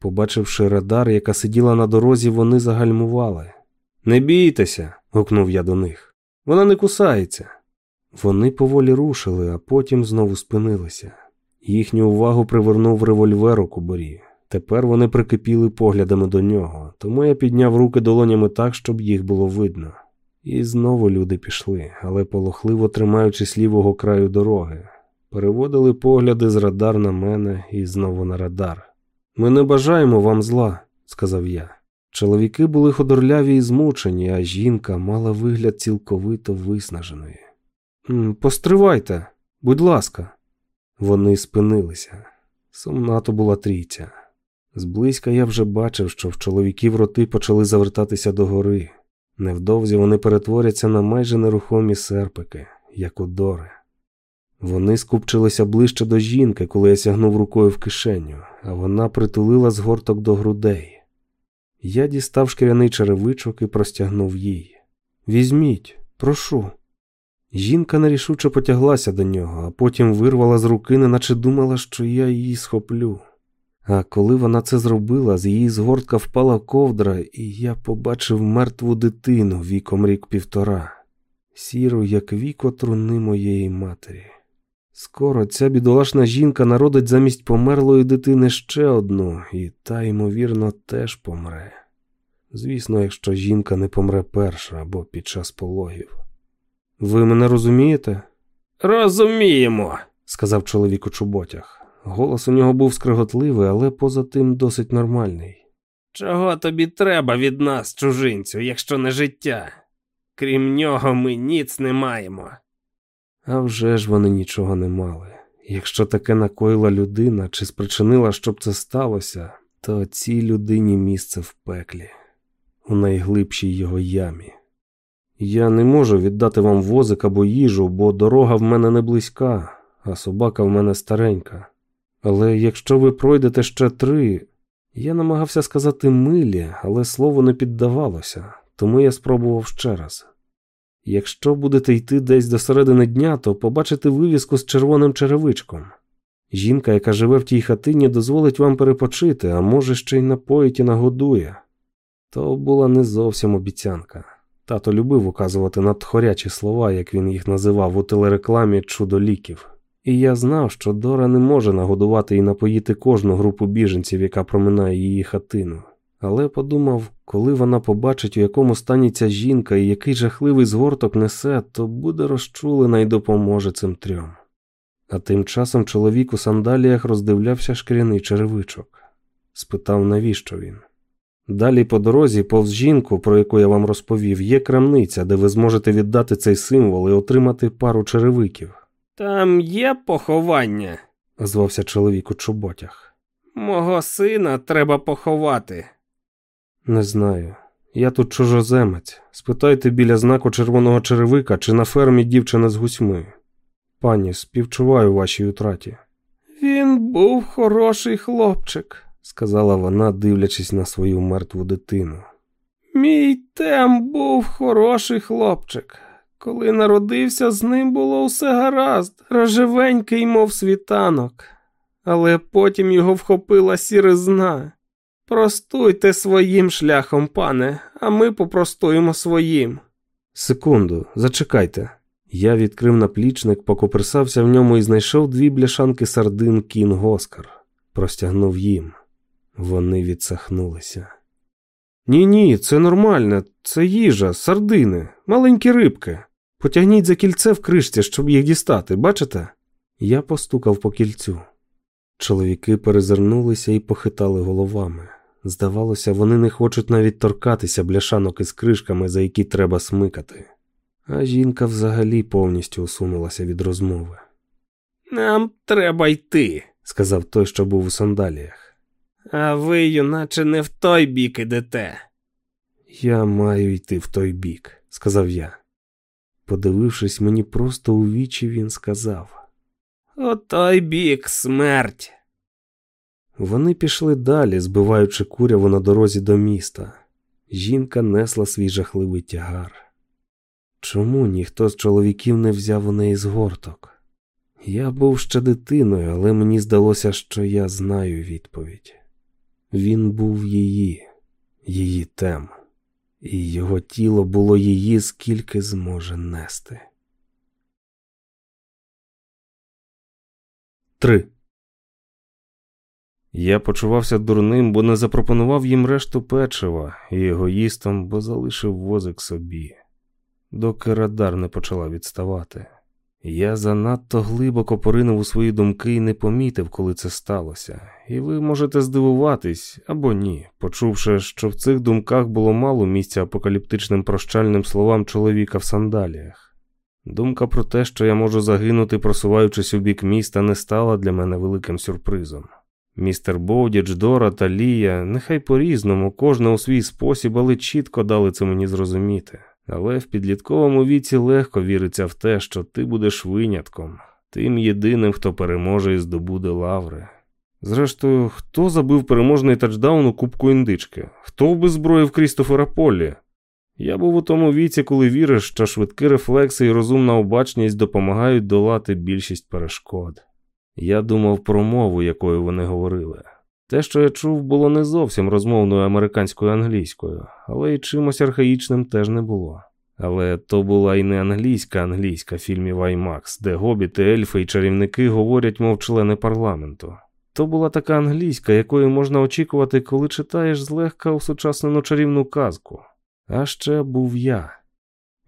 Побачивши радар, яка сиділа на дорозі, вони загальмували. Не бійтеся, гукнув я до них. Вона не кусається. Вони поволі рушили, а потім знову спинилися. Їхню увагу привернув револьвер у куборі. Тепер вони прикипіли поглядами до нього, тому я підняв руки долонями так, щоб їх було видно. І знову люди пішли, але полохливо тримаючись лівого краю дороги, переводили погляди з радар на мене і знову на радар. Ми не бажаємо вам зла, сказав я. Чоловіки були ходорляві і змучені, а жінка мала вигляд цілковито виснаженої. Постривайте, будь ласка. Вони спинилися. Сумна то була трійця. Зблизька я вже бачив, що в чоловіків роти почали завертатися догори. Невдовзі вони перетворяться на майже нерухомі серпики, як у дори. Вони скупчилися ближче до жінки, коли я сягнув рукою в кишеню, а вона притулила згорток до грудей. Я дістав шкіряний черевичок і простягнув їй. Візьміть, прошу. Жінка нерішуче потяглася до нього, а потім вирвала з руки, неначе думала, що я її схоплю. А коли вона це зробила, з її згортка впала ковдра, і я побачив мертву дитину віком рік півтора, сіру, як віко труни моєї матері. Скоро ця бідолашна жінка народить замість померлої дитини ще одну, і та, ймовірно, теж помре. Звісно, якщо жінка не помре перша або під час пологів. Ви мене розумієте? Розуміємо, сказав чоловік у чоботях. Голос у нього був скриготливий, але поза тим досить нормальний. Чого тобі треба від нас, чужинцю, якщо не життя? Крім нього, ми ніц не маємо. А вже ж вони нічого не мали. Якщо таке накоїла людина чи спричинила, щоб це сталося, то цій людині місце в пеклі, у найглибшій його ямі. Я не можу віддати вам возик або їжу, бо дорога в мене не близька, а собака в мене старенька. Але якщо ви пройдете ще три, я намагався сказати милі, але слово не піддавалося, тому я спробував ще раз. Якщо будете йти десь до середини дня, то побачите вивіску з червоним черевичком. Жінка, яка живе в тій хатині, дозволить вам перепочити, а може ще й напоїть і нагодує. То була не зовсім обіцянка. Тато любив указувати надхорячі слова, як він їх називав у телерекламі чудо ліків. І я знав, що Дора не може нагодувати і напоїти кожну групу біженців, яка проминає її хатину. Але подумав, коли вона побачить, у якому стані ця жінка і який жахливий згорток несе, то буде розчулена і допоможе цим трьом. А тим часом чоловік у сандаліях роздивлявся шкіряний черевичок, спитав, навіщо він. Далі по дорозі, повз жінку, про яку я вам розповів, є крамниця, де ви зможете віддати цей символ і отримати пару черевиків. Там є поховання. озвався чоловік у чоботях. Мого сина треба поховати. Не знаю. Я тут чужоземець. Спитайте біля знаку червоного черевика, чи на фермі дівчина з гусьми. Пані, співчуваю вашій утраті, Він був хороший хлопчик. сказала вона, дивлячись на свою мертву дитину. Мій тем був хороший хлопчик. Коли народився, з ним було все гаразд, рожевенький, мов світанок, але потім його вхопила сіризна. Простуйте своїм шляхом, пане, а ми попростуємо своїм. Секунду, зачекайте. Я відкрив наплічник, покоперсався в ньому і знайшов дві бляшанки сардин Кінг Оскар. Простягнув їм. Вони відсахнулися. Ні, ні, це нормально, це їжа, сардини, маленькі рибки. Потягніть за кільце в кришці, щоб їх дістати, бачите? Я постукав по кільцю. Чоловіки перезирнулися і похитали головами. Здавалося, вони не хочуть навіть торкатися бляшанок із кришками, за які треба смикати. А жінка взагалі повністю усунулася від розмови. Нам треба йти, сказав той, що був у сандаліях. а ви, юначе, не в той бік ідете. Я маю йти в той бік, сказав я. Подивившись мені просто у вічі, він сказав. У той бік смерть. Вони пішли далі, збиваючи куряву на дорозі до міста. Жінка несла свій жахливий тягар. Чому ніхто з чоловіків не взяв у неї згорток? Я був ще дитиною, але мені здалося, що я знаю відповідь. Він був її, її тем, і його тіло було її, скільки зможе нести. 3. Я почувався дурним, бо не запропонував їм решту печива і егоїстом, бо залишив возик собі, доки радар не почала відставати. Я занадто глибоко поринув у свої думки і не помітив, коли це сталося, і ви можете здивуватись або ні, почувши, що в цих думках було мало місця апокаліптичним прощальним словам чоловіка в сандаліях. Думка про те, що я можу загинути, просуваючись у бік міста, не стала для мене великим сюрпризом. Містер Боудідж, Дора та Лія, нехай по-різному, кожна у свій спосіб, але чітко дали це мені зрозуміти. Але в підлітковому віці легко віриться в те, що ти будеш винятком, тим єдиним, хто переможе і здобуде лаври. Зрештою, хто забив переможний тачдаун у Кубку індички? Хто обеззброїв Крістофера Поллі? Я був у тому віці, коли віриш, що швидкі рефлекси і розумна обачність допомагають долати більшість перешкод. Я думав про мову, якою вони говорили. Те, що я чув, було не зовсім розмовною американською англійською, але й чимось архаїчним теж не було. Але то була і не англійська англійська фільмів IMAX, де гобіти, ельфи і чарівники говорять, мов члени парламенту. То була така англійська, якої можна очікувати, коли читаєш злегка усучаснену чарівну казку. А ще був я.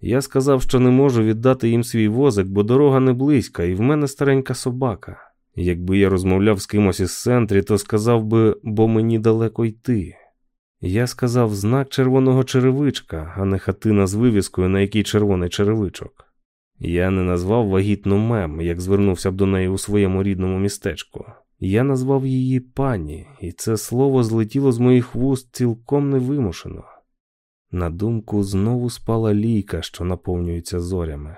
Я сказав, що не можу віддати їм свій возик, бо дорога не близька, і в мене старенька собака. Якби я розмовляв з кимось із центрі, то сказав би, бо мені далеко йти. Я сказав знак червоного черевичка, а не хатина з вивіскою, на якій червоний черевичок. Я не назвав вагітну мем, як звернувся б до неї у своєму рідному містечку. Я назвав її пані, і це слово злетіло з моїх вуст цілком невимушено. На думку знову спала лійка, що наповнюється зорями.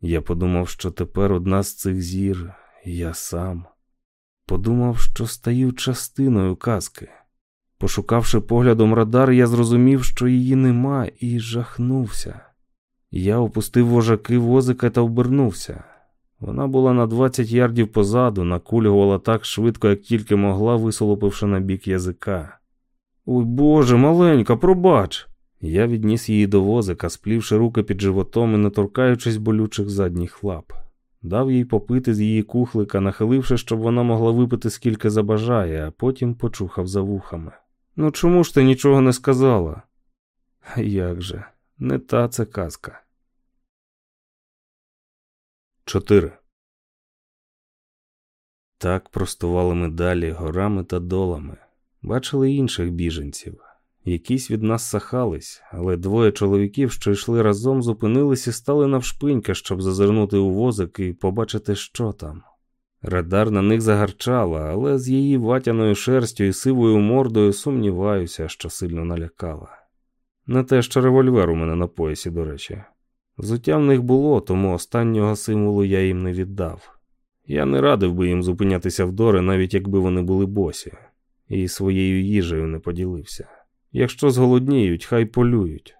Я подумав, що тепер одна з цих зір я сам. Подумав, що стаю частиною казки. Пошукавши поглядом радар, я зрозумів, що її нема, і жахнувся. Я опустив вожаки возика та обернувся. Вона була на 20 ярдів позаду, накульгувала так швидко, як тільки могла, висолопивши на бік язика. Ой Боже, маленька, пробач! Я відніс її до возика, сплівши руки під животом і не торкаючись болючих задніх лап. Дав їй попити з її кухлика, нахиливши, щоб вона могла випити скільки забажає, а потім почухав за вухами. Ну чому ж ти нічого не сказала? Як же, не та це казка. 4. Так простували ми далі горами та долами. Бачили інших біженців. Якісь від нас сахались, але двоє чоловіків, що йшли разом, зупинились і стали навшпиньки, щоб зазирнути у возик і побачити, що там. Радар на них загарчала, але з її ватяною шерстю і сивою мордою сумніваюся, що сильно налякала. Не те, що револьвер у мене на поясі, до речі. Взуття в них було, тому останнього символу я їм не віддав. Я не радив би їм зупинятися в дори, навіть якби вони були босі, і своєю їжею не поділився. Якщо зголодніють, хай полюють.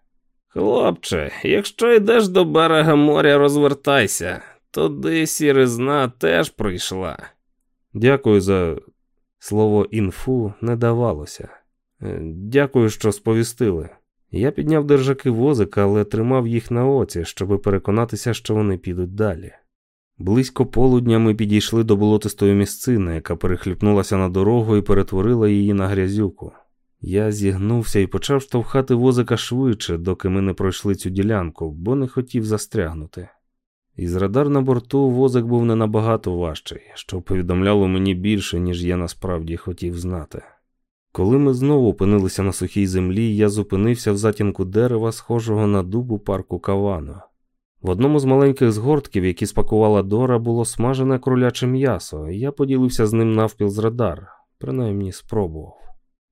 Хлопче, якщо йдеш до берега моря, розвертайся, туди сіризна теж прийшла. Дякую за слово інфу не давалося. Е, дякую, що сповістили. Я підняв держаки возика, але тримав їх на оці, щоб переконатися, що вони підуть далі. Близько полудня ми підійшли до болотистої місцини, яка перехліпнулася на дорогу і перетворила її на грязюку. Я зігнувся і почав штовхати возика швидше, доки ми не пройшли цю ділянку, бо не хотів застрягнути. Із радар на борту возик був не набагато важчий, що повідомляло мені більше, ніж я насправді хотів знати. Коли ми знову опинилися на сухій землі, я зупинився в затінку дерева, схожого на дубу парку Кавано. В одному з маленьких згортків, які спакувала Дора, було смажене кроляче м'ясо, і я поділився з ним навпіл з радар, принаймні спробував.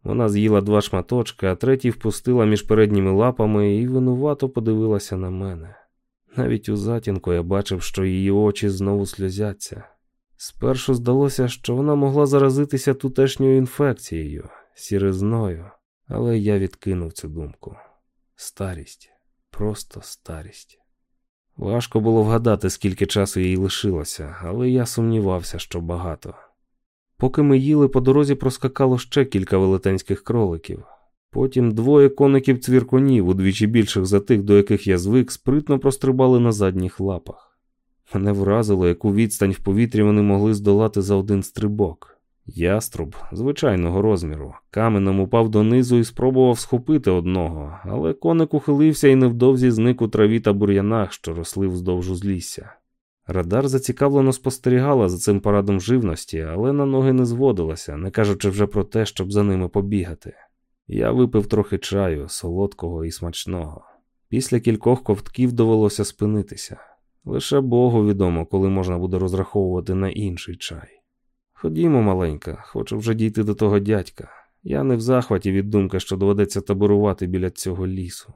Вона з'їла два шматочки, а третій впустила між передніми лапами і винувато подивилася на мене. Навіть у затінку я бачив, що її очі знову сльозяться. Спершу здалося, що вона могла заразитися тутешньою інфекцією, сіризною, але я відкинув цю думку. Старість, просто старість. Важко було вгадати, скільки часу їй лишилося, але я сумнівався, що багато. Поки ми їли, по дорозі проскакало ще кілька велетенських кроликів. Потім двоє коників цвіркунів, удвічі більших за тих, до яких я звик, спритно прострибали на задніх лапах. Мене вразило, яку відстань в повітрі вони могли здолати за один стрибок. Яструб звичайного розміру, каменем упав донизу і спробував схопити одного, але коник ухилився і невдовзі зник у траві та бур'янах, що росли вздовж узлісся. Радар зацікавлено спостерігала за цим парадом живності, але на ноги не зводилася, не кажучи вже про те, щоб за ними побігати. Я випив трохи чаю, солодкого і смачного. Після кількох ковтків довелося спинитися. Лише Богу відомо, коли можна буде розраховувати на інший чай. Ходімо, маленька, хочу вже дійти до того дядька. Я не в захваті від думки, що доведеться таборувати біля цього лісу.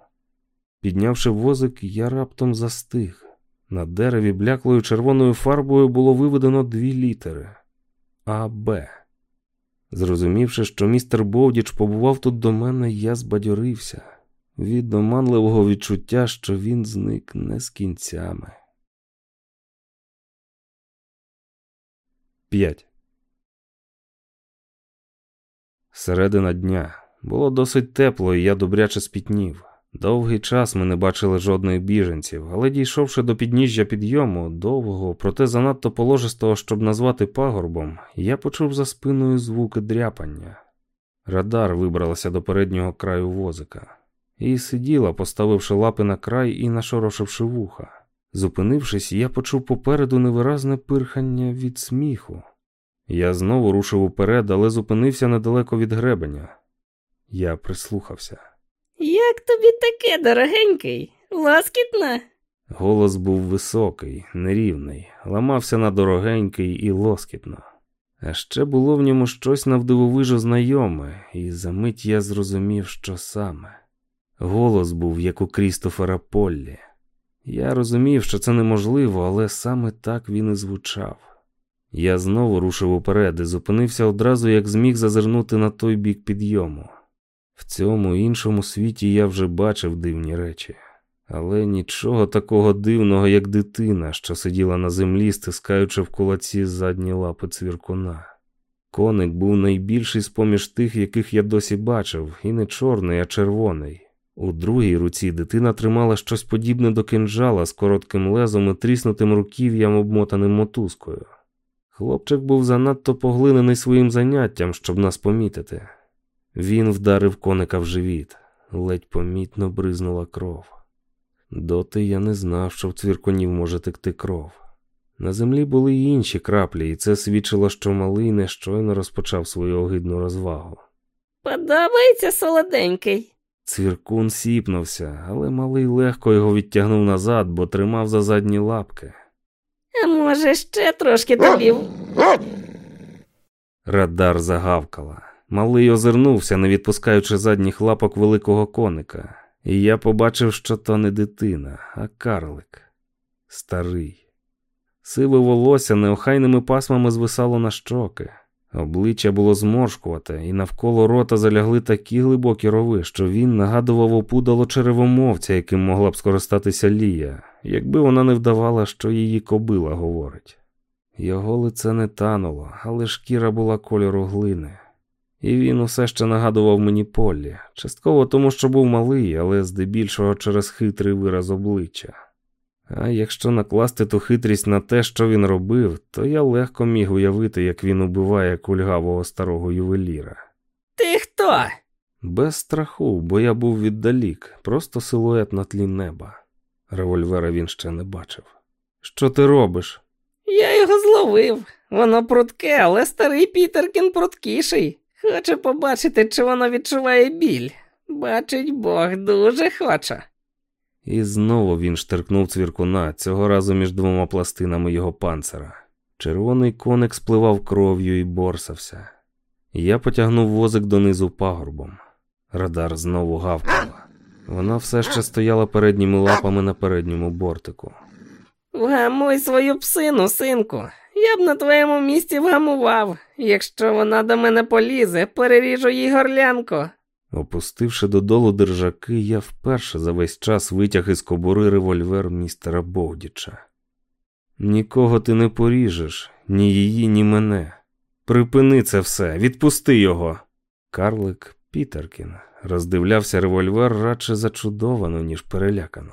Піднявши возик, я раптом застиг. На дереві бляклою червоною фарбою було виведено дві літери АБ. Зрозумівши, що містер Бовдіч побував тут до мене, я збадьорився від оманливого відчуття, що він зник не з кінцями. 5. Середина дня. Було досить тепло, і я добряче спітнів. Довгий час ми не бачили жодних біженців, але дійшовши до підніжжя підйому, довгого, проте занадто положистого, щоб назвати пагорбом, я почув за спиною звуки дряпання. Радар вибралася до переднього краю возика і сиділа, поставивши лапи на край і нашорошивши вуха. Зупинившись, я почув попереду невиразне пирхання від сміху. Я знову рушив уперед, але зупинився недалеко від гребеня. Я прислухався. Як тобі таке, дорогенький? Ласкітно? Голос був високий, нерівний, ламався на дорогенький і лоскітно. А ще було в ньому щось навдивовижу знайоме, і за мить я зрозумів, що саме. Голос був, як у Крістофера Поллі. Я розумів, що це неможливо, але саме так він і звучав. Я знову рушив уперед і зупинився одразу, як зміг зазирнути на той бік підйому. В цьому іншому світі я вже бачив дивні речі, але нічого такого дивного, як дитина, що сиділа на землі, стискаючи в кулаці задні лапи цвіркуна. Коник був найбільший з поміж тих, яких я досі бачив, і не чорний, а червоний. У другій руці дитина тримала щось подібне до кинджала з коротким лезом і тріснутим руків'ям, обмотаним мотузкою. Хлопчик був занадто поглинений своїм заняттям, щоб нас помітити. Він вдарив коника в живіт, ледь помітно бризнула кров. Доти я не знав, що в цвіркунів може текти кров. На землі були й інші краплі, і це свідчило, що малий нещойно розпочав свою огидну розвагу. Подобається солоденький. Цвіркун сіпнувся, але малий легко його відтягнув назад, бо тримав за задні лапки. А може, ще трошки тобі? Радар загавкала. Малий озирнувся, не відпускаючи задніх лапок великого коника, і я побачив, що то не дитина, а карлик старий. Сиве волосся неохайними пасмами звисало на щоки. Обличчя було зморшкувате, і навколо рота залягли такі глибокі рови, що він нагадував опудало черевомовця, яким могла б скористатися Лія, якби вона не вдавала, що її кобила говорить. Його лице не тануло, але шкіра була кольору глини. І він усе ще нагадував мені Поллі, частково тому, що був малий, але здебільшого через хитрий вираз обличчя. А якщо накласти ту хитрість на те, що він робив, то я легко міг уявити, як він убиває кульгавого старого ювеліра. Ти хто? Без страху, бо я був віддалік, просто силует на тлі неба. Револьвера він ще не бачив. Що ти робиш? Я його зловив. Воно прудке, але старий Пітеркін пруткіший. Хоче побачити, чи воно відчуває біль. Бачить Бог, дуже хоче. І знову він штеркнув цвіркуна, цього разу між двома пластинами його панцира. Червоний коник спливав кров'ю і борсався. Я потягнув возик донизу пагорбом. Радар знову гавкала. Вона все ще стояла передніми лапами на передньому бортику. Вгамуй свою псину, синку. Я б на твоєму місці вгамував. Якщо вона до мене полізе, переріжу їй горлянку. Опустивши додолу держаки, я вперше за весь час витяг із кобури револьвер містера Бовдіча. Нікого ти не поріжеш, ні її, ні мене. Припини це все, відпусти його. Карлик Пітеркін роздивлявся револьвер радше зачудовано, ніж перелякано.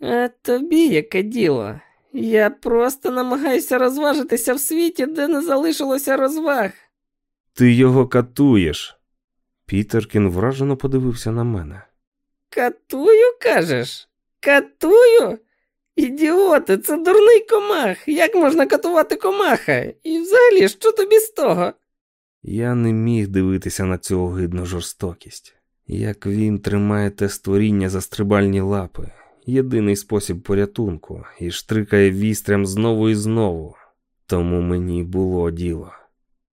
А тобі яке діло? Я просто намагаюся розважитися в світі, де не залишилося розваг. Ти його катуєш. Пітеркін вражено подивився на мене. Катую, кажеш? Катую? Ідіоти, це дурний комах. Як можна катувати комаха? І взагалі, що тобі з того? Я не міг дивитися на цю огидну жорстокість. Як він тримає те створіння за стрибальні лапи, єдиний спосіб порятунку, і штрикає вістрям знову і знову. Тому мені було діло.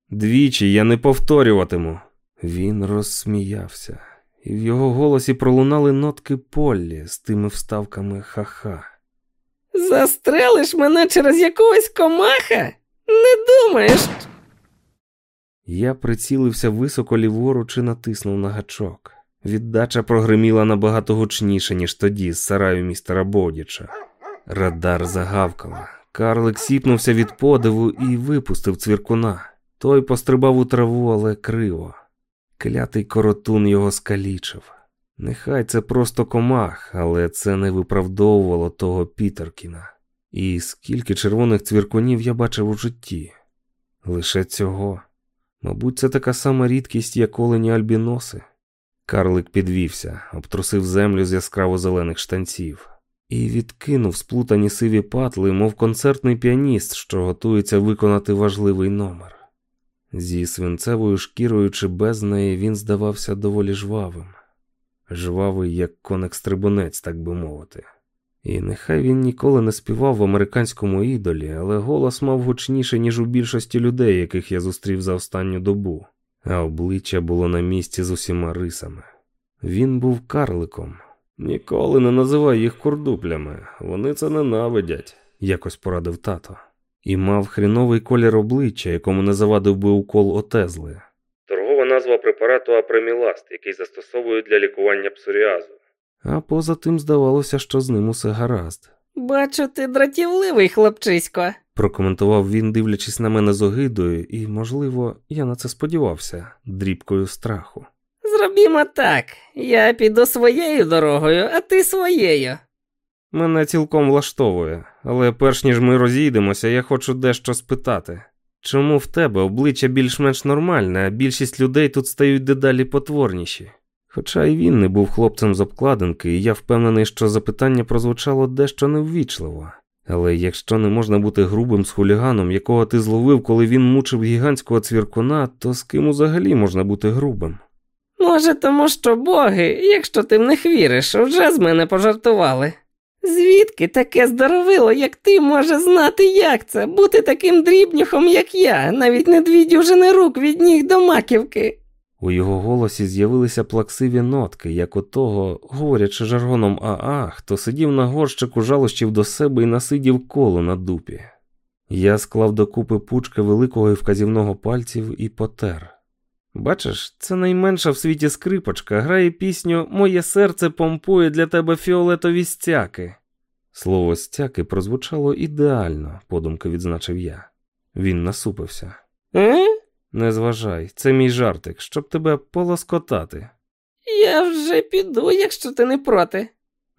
Двічі я не повторюватиму. Він розсміявся, і в його голосі пролунали нотки Поллі з тими вставками ха-ха. Застрелиш мене через якогось комаха? Не думаєш? Я прицілився високо ліворуч і натиснув на гачок. Віддача прогриміла набагато гучніше, ніж тоді, з сараю містера Бодіча. Радар загавкала. Карлик сіпнувся від подиву і випустив цвіркуна. Той пострибав у траву, але криво. Клятий коротун його скалічив. Нехай це просто комах, але це не виправдовувало того Пітеркіна. І скільки червоних цвіркунів я бачив у житті. Лише цього. Мабуть, це така сама рідкість, як олені альбіноси. Карлик підвівся, обтрусив землю з яскраво зелених штанців і відкинув сплутані сиві патли, мов концертний піаніст, що готується виконати важливий номер. Зі свинцевою шкірою чи без неї він здавався доволі жвавим, жвавий, як коник-стрибунець, так би мовити. І нехай він ніколи не співав в американському ідолі, але голос мав гучніше, ніж у більшості людей, яких я зустрів за останню добу, а обличчя було на місці з усіма рисами. Він був карликом. Ніколи не називай їх курдуплями, вони це ненавидять, якось порадив тато, і мав хріновий колір обличчя, якому не завадив би укол отезли. Торгова назва препарату апреміласт, який застосовують для лікування псоріазу. А поза тим здавалося, що з ним усе гаразд. Бачу, ти дратівливий, хлопчисько. Прокоментував він, дивлячись на мене з огидою, і, можливо, я на це сподівався, дрібкою страху. Зробімо так. Я піду своєю дорогою, а ти своєю. Мене цілком влаштовує, але перш ніж ми розійдемося, я хочу дещо спитати. Чому в тебе обличчя більш-менш нормальне, а більшість людей тут стають дедалі потворніші? Хоча і він не був хлопцем з обкладинки, і я впевнений, що запитання прозвучало дещо неввічливо. Але якщо не можна бути грубим з хуліганом, якого ти зловив, коли він мучив гігантського цвіркуна, то з ким взагалі можна бути грубим? Може, тому що боги, якщо ти в них віриш, вже з мене пожартували. Звідки таке здоровило, як ти може знати, як це, бути таким дрібнюхом, як я, навіть не дві дюжини рук від ніг до маківки. У його голосі з'явилися плаксиві нотки, як у того, говорячи жаргоном Аа, хто сидів на горщику жалощів до себе і насидів коло на дупі. Я склав докупи пучки великого і вказівного пальців і потер. Бачиш, це найменша в світі скрипочка, грає пісню Моє серце помпує для тебе фіолетові стяки. Слово стяки прозвучало ідеально, подумки відзначив я. Він насупився. Е? Не зважай, це мій жартик, щоб тебе полоскотати. Я вже піду, якщо ти не проти.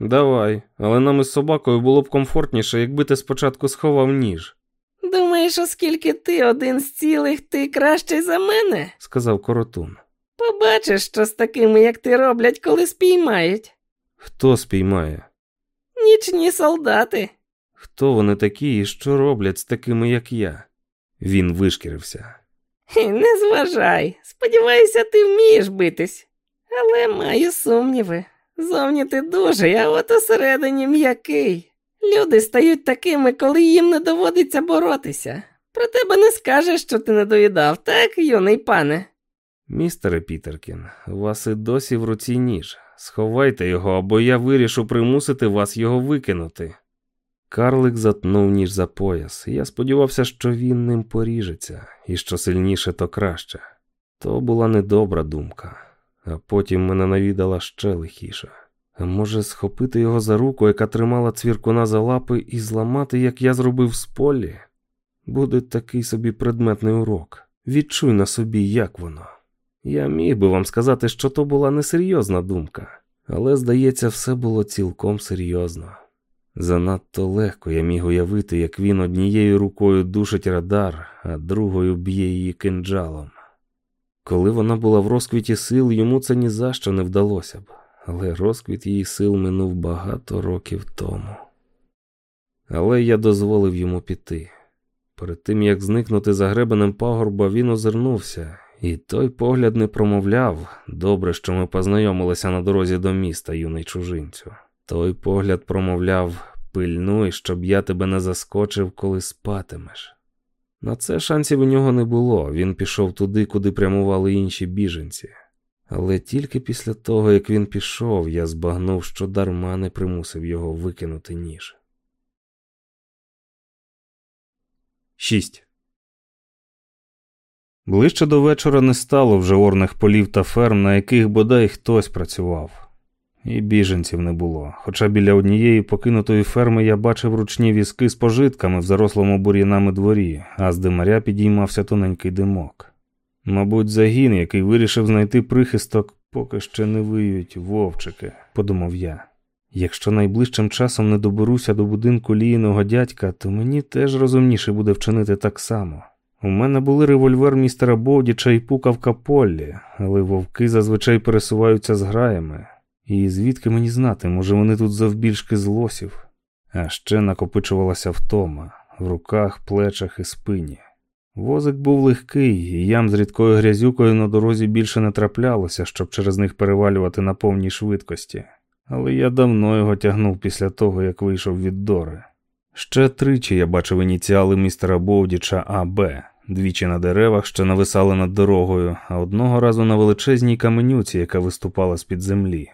Давай, але нам із собакою було б комфортніше, якби ти спочатку сховав ніж, Думаєш, оскільки ти один з цілих, ти кращий за мене? сказав коротун. Побачиш, що з такими, як ти роблять, коли спіймають. Хто спіймає? Нічні солдати. Хто вони такі і що роблять з такими, як я? Він вишкірився. Не зважай. Сподіваюся, ти вмієш битись. Але маю сумніви. Зовні ти дуже, а от усередині м'який. Люди стають такими, коли їм не доводиться боротися. Про тебе не скажеш, що ти не доїдав, так, юний пане? Містере Пітеркін, у вас і досі в руці ніж. Сховайте його, або я вирішу примусити вас його викинути. Карлик затнув ніж за пояс, і я сподівався, що він ним поріжеться, і що сильніше, то краще. То була недобра думка, а потім мене навідала ще лихіша. Може, схопити його за руку, яка тримала цвіркуна за лапи, і зламати, як я зробив з полі? Буде такий собі предметний урок. Відчуй на собі, як воно. Я міг би вам сказати, що то була несерйозна думка, але, здається, все було цілком серйозно. Занадто легко я міг уявити, як він однією рукою душить радар, а другою б'є її кинджалом. Коли вона була в розквіті сил, йому це ні за що не вдалося б, але розквіт її сил минув багато років тому. Але я дозволив йому піти. Перед тим як зникнути за гребенем пагорба, він озирнувся, і той погляд не промовляв добре, що ми познайомилися на дорозі до міста, юний чужинцю. Той погляд промовляв пильнуй, щоб я тебе не заскочив, коли спатимеш. На це шансів у нього не було, він пішов туди, куди прямували інші біженці. Але тільки після того, як він пішов, я збагнув, що дарма не примусив його викинути ніж. 6. Ближче до вечора не стало вже орних полів та ферм, на яких бодай хтось працював. І біженців не було. Хоча біля однієї покинутої ферми я бачив ручні візки з пожитками в зарослому бур'янами дворі, а з димаря підіймався тоненький димок. Мабуть, загін, який вирішив знайти прихисток, поки ще не виють вовчики, подумав я. Якщо найближчим часом не доберуся до будинку лійного дядька, то мені теж розумніше буде вчинити так само. У мене були револьвер містера Бовдіча і пукавка Поллі, але вовки зазвичай пересуваються з граями. І звідки мені знати, може вони тут завбільшки з лосів? А ще накопичувалася втома в руках, плечах і спині. Возик був легкий, і ям з рідкою грязюкою на дорозі більше не траплялося, щоб через них перевалювати на повній швидкості. Але я давно його тягнув після того, як вийшов від Дори. Ще тричі я бачив ініціали містера Бовдіча АБ, двічі на деревах, що нависали над дорогою, а одного разу на величезній каменюці, яка виступала з під землі.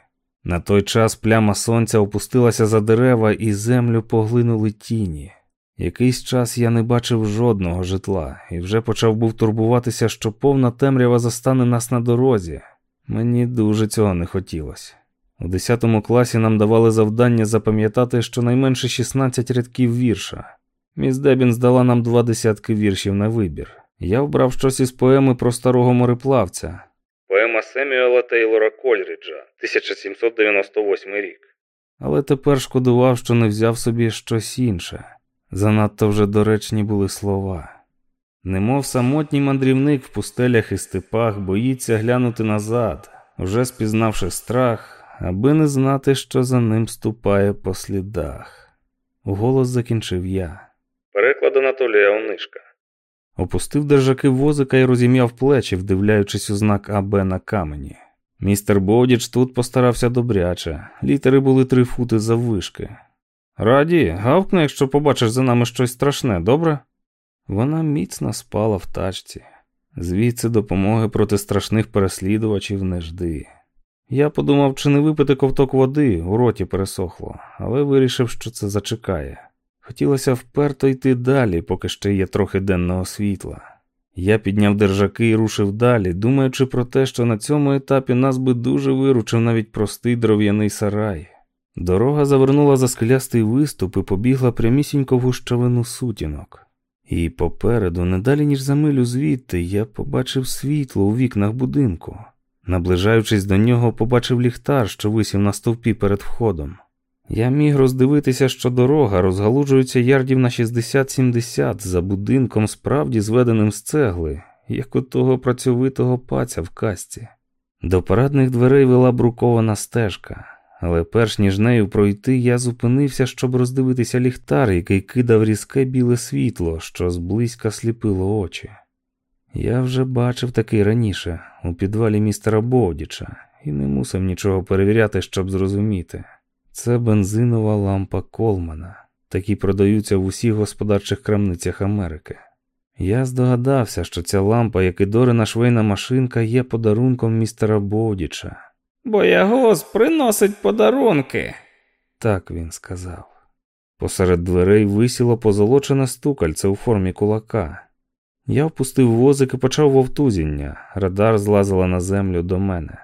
На той час пляма сонця опустилася за дерева і землю поглинули тіні. Якийсь час я не бачив жодного житла і вже почав був турбуватися, що повна темрява застане нас на дорозі. Мені дуже цього не хотілося. У 10 класі нам давали завдання запам'ятати щонайменше 16 рядків вірша. Міс Дебін здала нам два десятки віршів на вибір. Я вбрав щось із поеми про старого мореплавця. Поема Семюела Тейлора Кольріджа, 1798 рік. Але тепер шкодував, що не взяв собі щось інше. Занадто вже доречні були слова. Немов самотній мандрівник в пустелях і степах боїться глянути назад, уже спізнавши страх, аби не знати, що за ним ступає по слідах. Голос закінчив я. Переклад Анатолія Онишка. Опустив держаки возика і розім'яв плечі, вдивляючись у знак АБ на камені. Містер Бодіч тут постарався добряче, літери були три фути заввишки. Раді, гавкни, якщо побачиш за нами щось страшне, добре? Вона міцно спала в тачці, звідси допомоги проти страшних переслідувачів не жди. Я подумав, чи не випити ковток води, у роті пересохло, але вирішив, що це зачекає. Хотілося вперто йти далі, поки ще є трохи денного світла. Я підняв держаки і рушив далі, думаючи про те, що на цьому етапі нас би дуже виручив навіть простий дров'яний сарай. Дорога завернула за скелястий виступ і побігла прямісінько в гущавину сутінок. І попереду, не далі ніж за милю звідти, я побачив світло у вікнах будинку. Наближаючись до нього, побачив ліхтар, що висів на стовпі перед входом. Я міг роздивитися, що дорога розгалуджується ярдів на 60-70 за будинком, справді зведеним з цегли, як у того працьовитого паця в касті. До парадних дверей вела брукована стежка, але перш ніж нею пройти, я зупинився, щоб роздивитися ліхтар, який кидав різке біле світло, що зблизька сліпило очі. Я вже бачив такий раніше, у підвалі містера Бовдіча, і не мусив нічого перевіряти, щоб зрозуміти. Це бензинова лампа Колмана, такі продаються в усіх господарчих крамницях Америки. Я здогадався, що ця лампа, як і Дорина швейна машинка, є подарунком містера Бовдіча. Боягоз приносить подарунки. Так він сказав. Посеред дверей висіло позолочене стукальце у формі кулака. Я впустив возик і почав вовтузіння. Радар злазила на землю до мене.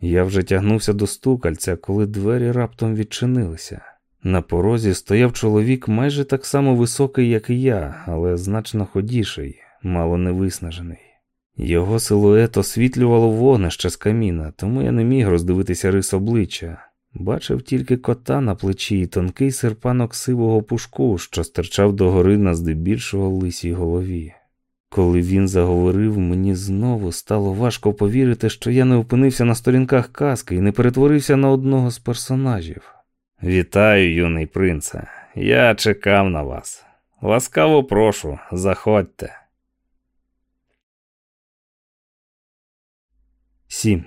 Я вже тягнувся до стукальця, коли двері раптом відчинилися. На порозі стояв чоловік майже так само високий, як і я, але значно ходіший, мало не виснажений. Його силует освітлювало вогнище з каміна, тому я не міг роздивитися рис обличчя. Бачив тільки кота на плечі і тонкий серпанок сивого пушку, що стирчав догори на здебільшого лисій голові. Коли він заговорив, мені знову стало важко повірити, що я не опинився на сторінках казки і не перетворився на одного з персонажів. Вітаю, юний принце. Я чекав на вас. Ласкаво прошу, заходьте. Сім.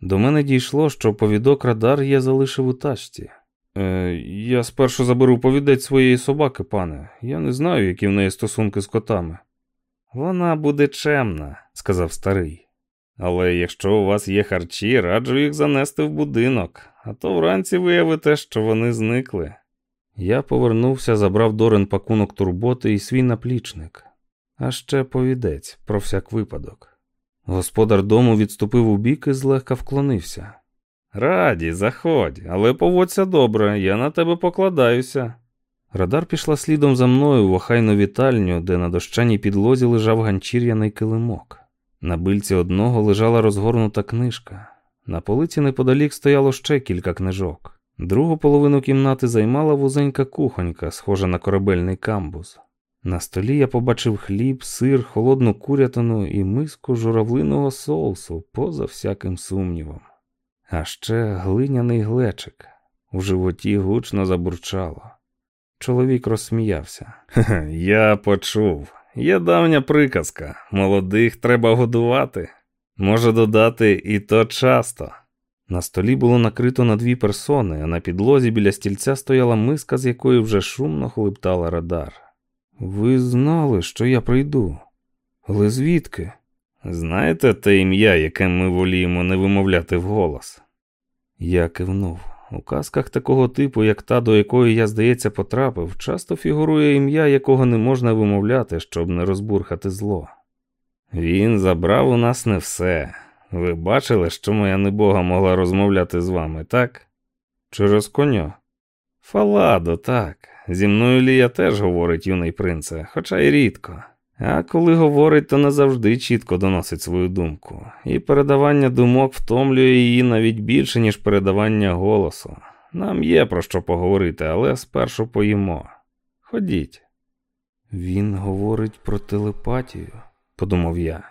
До мене дійшло, що повідок радар я залишив у тачці. Е, Я спершу заберу повідець своєї собаки, пане. Я не знаю, які в неї стосунки з котами. Вона буде чемна, сказав старий. Але якщо у вас є харчі, раджу їх занести в будинок, а то вранці виявите, що вони зникли. Я повернувся, забрав Дорен пакунок турботи і свій наплічник, а ще повідець про всяк випадок. Господар дому відступив у бік і злегка вклонився. Раді, заходь, але поводься добре, я на тебе покладаюся. Радар пішла слідом за мною в охайну вітальню, де на дощаній підлозі лежав ганчір'яний килимок. На бильці одного лежала розгорнута книжка. На полиці неподалік стояло ще кілька книжок. Другу половину кімнати займала вузенька кухонька, схожа на корабельний камбуз. На столі я побачив хліб, сир, холодну курятину і миску журавлиного соусу, поза всяким сумнівом. А ще глиняний глечик. У животі гучно забурчало. Чоловік розсміявся. Я почув. Є давня приказка. Молодих треба годувати. Може додати і то часто. На столі було накрито на дві персони, а на підлозі біля стільця стояла миска, з якої вже шумно хлептала радар. Ви знали, що я прийду. Але звідки? Знаєте те ім'я, яке ми воліємо не вимовляти вголос? Я кивнув. У казках такого типу, як та, до якої я, здається, потрапив, часто фігурує ім'я, якого не можна вимовляти, щоб не розбурхати зло. Він забрав у нас не все. Ви бачили, що моя небога могла розмовляти з вами, так? Через коня? Фаладо, так. Зі мною Лія теж говорить юний принце, хоча й рідко. А коли говорить, то не завжди чітко доносить свою думку, і передавання думок втомлює її навіть більше, ніж передавання голосу. Нам є про що поговорити, але спершу поїмо. Ходіть. Він говорить про телепатію, подумав я.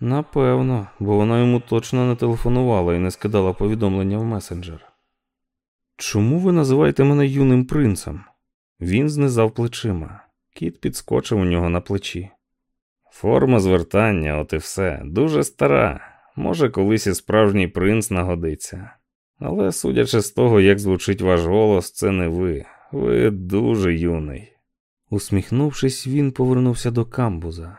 Напевно, бо вона йому точно не телефонувала і не скидала повідомлення в месенджер. Чому ви називаєте мене юним принцем? Він знизав плечима. Кіт підскочив у нього на плечі. Форма звертання, от і все, дуже стара. Може, колись і справжній принц нагодиться. Але, судячи з того, як звучить ваш голос, це не ви. Ви дуже юний. Усміхнувшись, він повернувся до камбуза.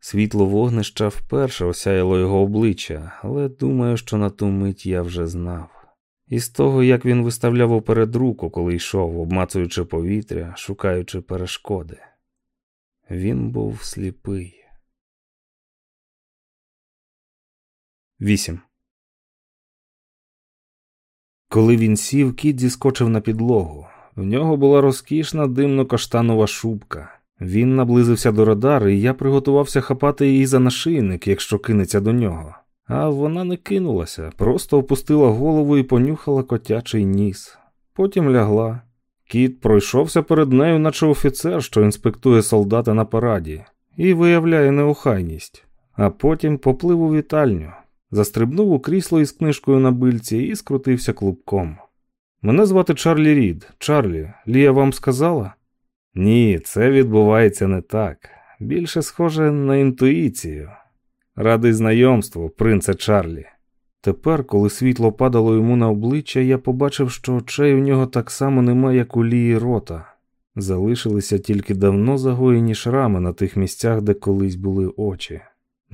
Світло вогнища вперше осяяло його обличчя, але думаю, що на ту мить я вже знав. І з того, як він виставляв оперед руку, коли йшов, обмацуючи повітря, шукаючи перешкоди. Він був сліпий. 8. Коли він сів, кіт зіскочив на підлогу. В нього була розкішна димно-каштанова шубка. Він наблизився до радари, і я приготувався хапати її за нашийник, якщо кинеться до нього. А вона не кинулася, просто опустила голову і понюхала котячий ніс. Потім лягла. Кіт пройшовся перед нею, наче офіцер, що інспектує солдата на параді, і виявляє неохайність, а потім поплив у вітальню, застрибнув у крісло із книжкою на бильці і скрутився клубком. Мене звати Чарлі Рід. Чарлі, Лія вам сказала? Ні, це відбувається не так. Більше схоже на інтуїцію. Радий знайомству, принце Чарлі. Тепер, коли світло падало йому на обличчя, я побачив, що очей у нього так само немає, як у лії рота. Залишилися тільки давно загоєні шрами на тих місцях, де колись були очі.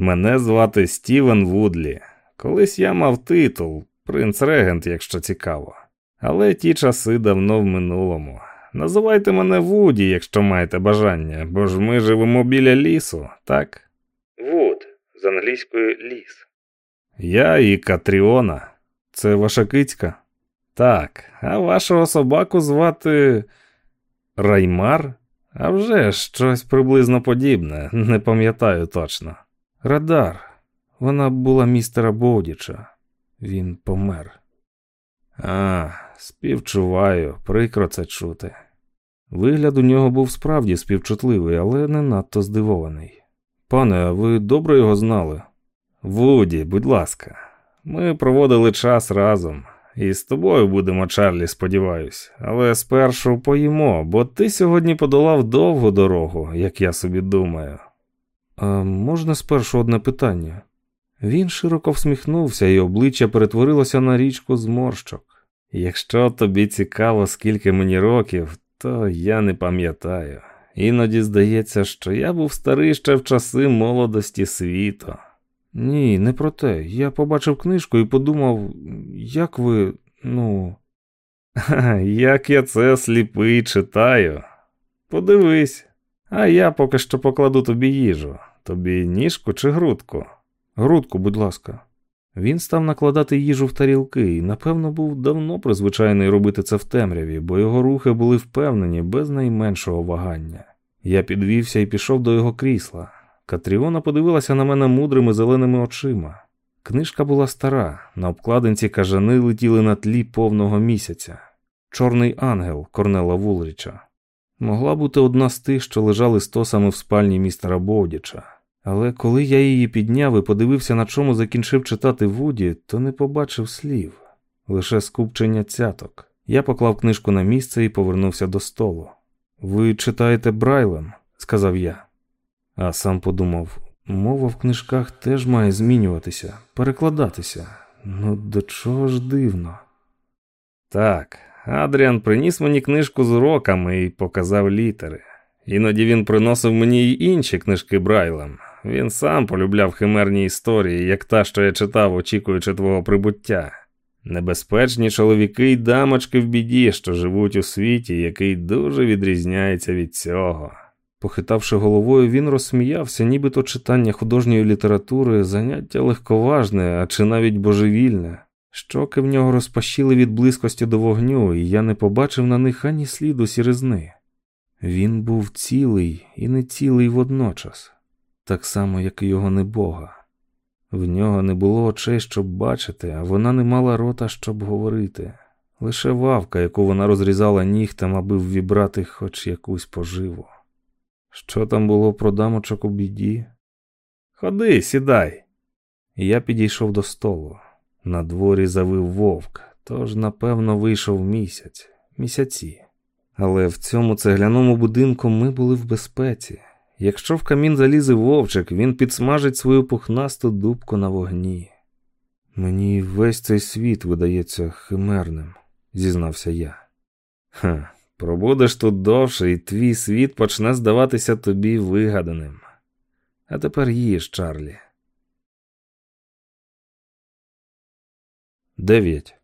Мене звати Стівен Вудлі. Колись я мав титул, принц регент, якщо цікаво. Але ті часи давно в минулому. Називайте мене Вуді, якщо маєте бажання, бо ж ми живемо біля лісу, так? Wood, з англійської ліс. Я і Катріона. Це ваша кицька? Так, а вашого собаку звати Раймар? Або вже щось приблизно подібне, не пам'ятаю точно. Радар. Вона була містера Боудіча. Він помер. А, співчуваю, прикро це чути. Вигляд у нього був справді співчутливий, але не надто здивований. Пане, а ви добре його знали? Вуді, будь ласка, ми проводили час разом. І з тобою будемо, Чарлі, сподіваюсь, але спершу поїмо, бо ти сьогодні подолав довгу дорогу, як я собі думаю. А можна спершу одне питання? Він широко всміхнувся, і обличчя перетворилося на річку зморщок. Якщо тобі цікаво, скільки мені років, то я не пам'ятаю. Іноді здається, що я був старий ще в часи молодості світу. Ні, не про те. Я побачив книжку і подумав, як ви, ну. Як я це сліпий читаю. Подивись, а я поки що покладу тобі їжу. Тобі ніжку чи грудку? Грудку, будь ласка. Він став накладати їжу в тарілки і, напевно, був давно призвичайний робити це в темряві, бо його рухи були впевнені без найменшого вагання. Я підвівся і пішов до його крісла. Катріона подивилася на мене мудрими зеленими очима. Книжка була стара, на обкладинці кажани летіли на тлі повного місяця. Чорний ангел Корнела Вулріча. Могла бути одна з тих, що лежали стосами в спальні містера Боудіча. Але коли я її підняв і подивився, на чому закінчив читати Вуді, то не побачив слів, лише скупчення цяток. Я поклав книжку на місце і повернувся до столу. Ви читаєте Брайлем, сказав я. А сам подумав, мова в книжках теж має змінюватися, перекладатися. Ну до чого ж дивно? Так, Адріан приніс мені книжку з уроками і показав літери. Іноді він приносив мені й інші книжки Брайлем. Він сам полюбляв химерні історії, як та, що я читав, очікуючи твого прибуття. Небезпечні чоловіки й дамочки в біді, що живуть у світі, який дуже відрізняється від цього. Похитавши головою, він розсміявся, нібито читання художньої літератури, заняття легковажне, а чи навіть божевільне. Щоки в нього розпашіли від близькості до вогню, і я не побачив на них ані сліду сіризни. Він був цілий і не цілий водночас, так само, як і його небога. В нього не було очей, щоб бачити, а вона не мала рота, щоб говорити, лише вавка, яку вона розрізала нігтем, аби ввібрати хоч якусь поживу. Що там було про дамочок у біді? Ходи, сідай. Я підійшов до столу. На дворі завив вовк, тож, напевно, вийшов місяць, місяці. Але в цьому цегляному будинку ми були в безпеці. Якщо в камін залізе вовчик, він підсмажить свою пухнасту дубку на вогні. Мені весь цей світ видається химерним, зізнався я. Ха, пробудеш тут довше, і твій світ почне здаватися тобі вигаданим. А тепер їж, Чарлі. Дев'ять.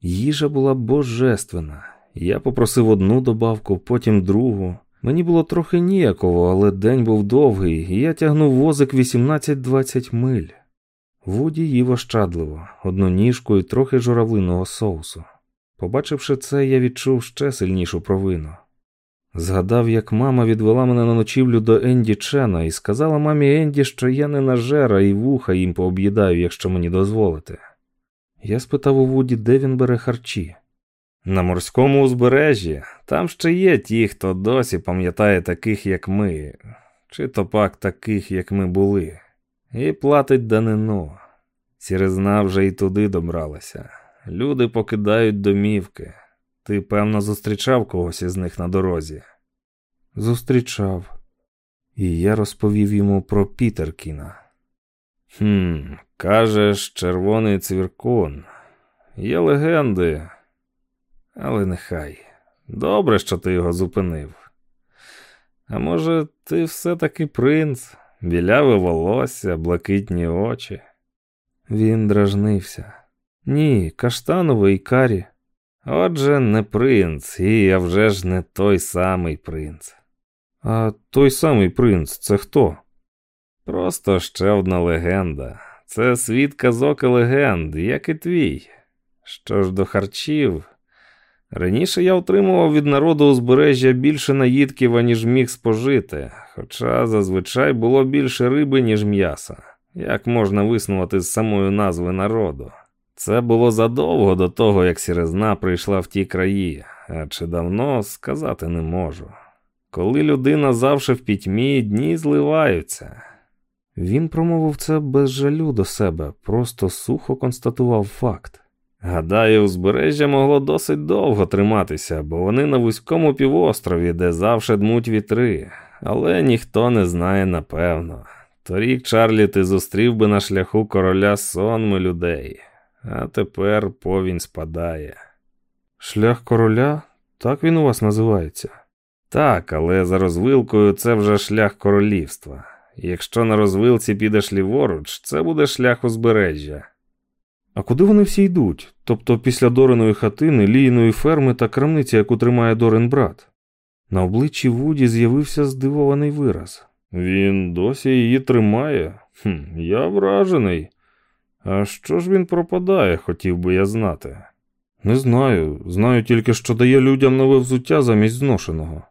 Їжа була божественна. Я попросив одну добавку, потім другу. Мені було трохи ніяково, але день був довгий, і я тягнув возик 18-20 миль. Вуді їв ощадливо, одну ніжку і трохи журавлиного соусу. Побачивши це, я відчув ще сильнішу провину. Згадав, як мама відвела мене на ночівлю до Енді Чена і сказала мамі Енді, що я не нажера і вуха їм пооб'їдаю, якщо мені дозволите. Я спитав у Вуді, де він бере харчі. На морському узбережжі там ще є ті, хто досі пам'ятає таких, як ми, чи то пак таких, як ми були, і платить данину. Сіризна вже й туди добралася. Люди покидають домівки. Ти, певно, зустрічав когось із них на дорозі? Зустрічав. І я розповів йому про Пітеркіна. Хм, кажеш, червоний цвіркун. Є легенди, але нехай. Добре, що ти його зупинив. А може, ти все-таки принц, біляве волосся, блакитні очі? Він дражнився. Ні, каштановий карі. Отже, не принц, і а вже ж не той самий принц. А той самий принц це хто? Просто ще одна легенда. Це світ казок і легенд, як і твій. Що ж до харчів, раніше я отримував від народу узбережжя більше наїдків, аніж міг спожити, хоча зазвичай було більше риби, ніж м'яса, як можна виснувати з самої назви народу. Це було задовго до того, як сірезна прийшла в ті краї, а чи давно сказати не можу. Коли людина завше в пітьмі, дні зливаються. Він промовив це без жалю до себе, просто сухо констатував факт. Гадаю, узбережжя могло досить довго триматися, бо вони на вузькому півострові, де завше дмуть вітри, але ніхто не знає напевно. Торік, Чарлі, ти зустрів би на шляху короля сонми людей, а тепер повінь спадає. Шлях короля? Так він у вас називається? Так, але за розвилкою це вже шлях королівства. Якщо на розвилці підеш ліворуч, це буде шлях узбережжя. А куди вони всі йдуть? Тобто після Дореної хатини, лійної ферми та крамниці, яку тримає Дорин брат? На обличчі Вуді з'явився здивований вираз. Він досі її тримає? Хм, Я вражений. А що ж він пропадає, хотів би я знати. Не знаю. Знаю тільки, що дає людям нове взуття замість зношеного.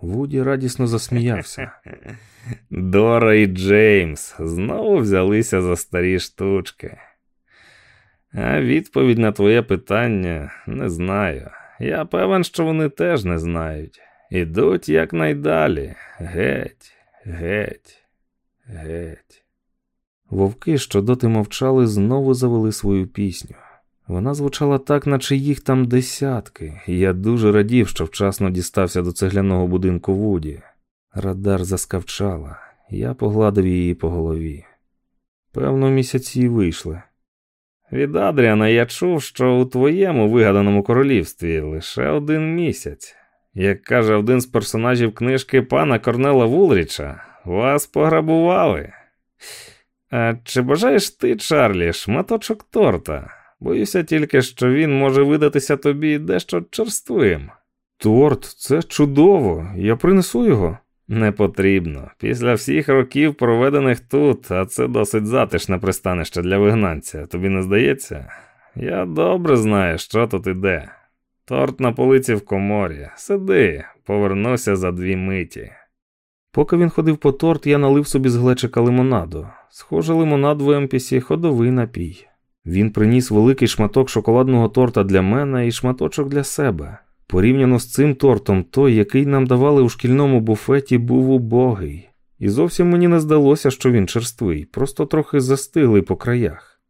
Вуді радісно засміявся. Дора і Джеймс знову взялися за старі штучки. А відповідь на твоє питання не знаю. Я певен, що вони теж не знають. Ідуть якнайдалі. Геть, геть, геть. Вовки, що доти мовчали, знову завели свою пісню. Вона звучала так, наче їх там десятки, і я дуже радів, що вчасно дістався до цегляного будинку Вуді. Радар заскавчала, я погладив її по голові. Певно, місяці вийшли. Від Адріана я чув, що у твоєму вигаданому королівстві лише один місяць. Як каже один з персонажів книжки пана Корнела Вулріча, вас пограбували. А чи бажаєш ти, Чарлі, шматочок торта? Боюся тільки, що він може видатися тобі дещо черствим. Торт, це чудово, я принесу його. Не потрібно. Після всіх років, проведених тут, а це досить затишне пристанище для вигнанця, тобі не здається? Я добре знаю, що тут іде. Торт на полиці в коморі. Сиди, повернуся за дві миті. Поки він ходив по торт, я налив собі з глечика лимонаду. Схоже, лимонад в Емпісі ходовий напій. Він приніс великий шматок шоколадного торта для мене і шматочок для себе. Порівняно з цим тортом, той, який нам давали у шкільному буфеті, був убогий. І зовсім мені не здалося, що він черствий, просто трохи застиглий по краях.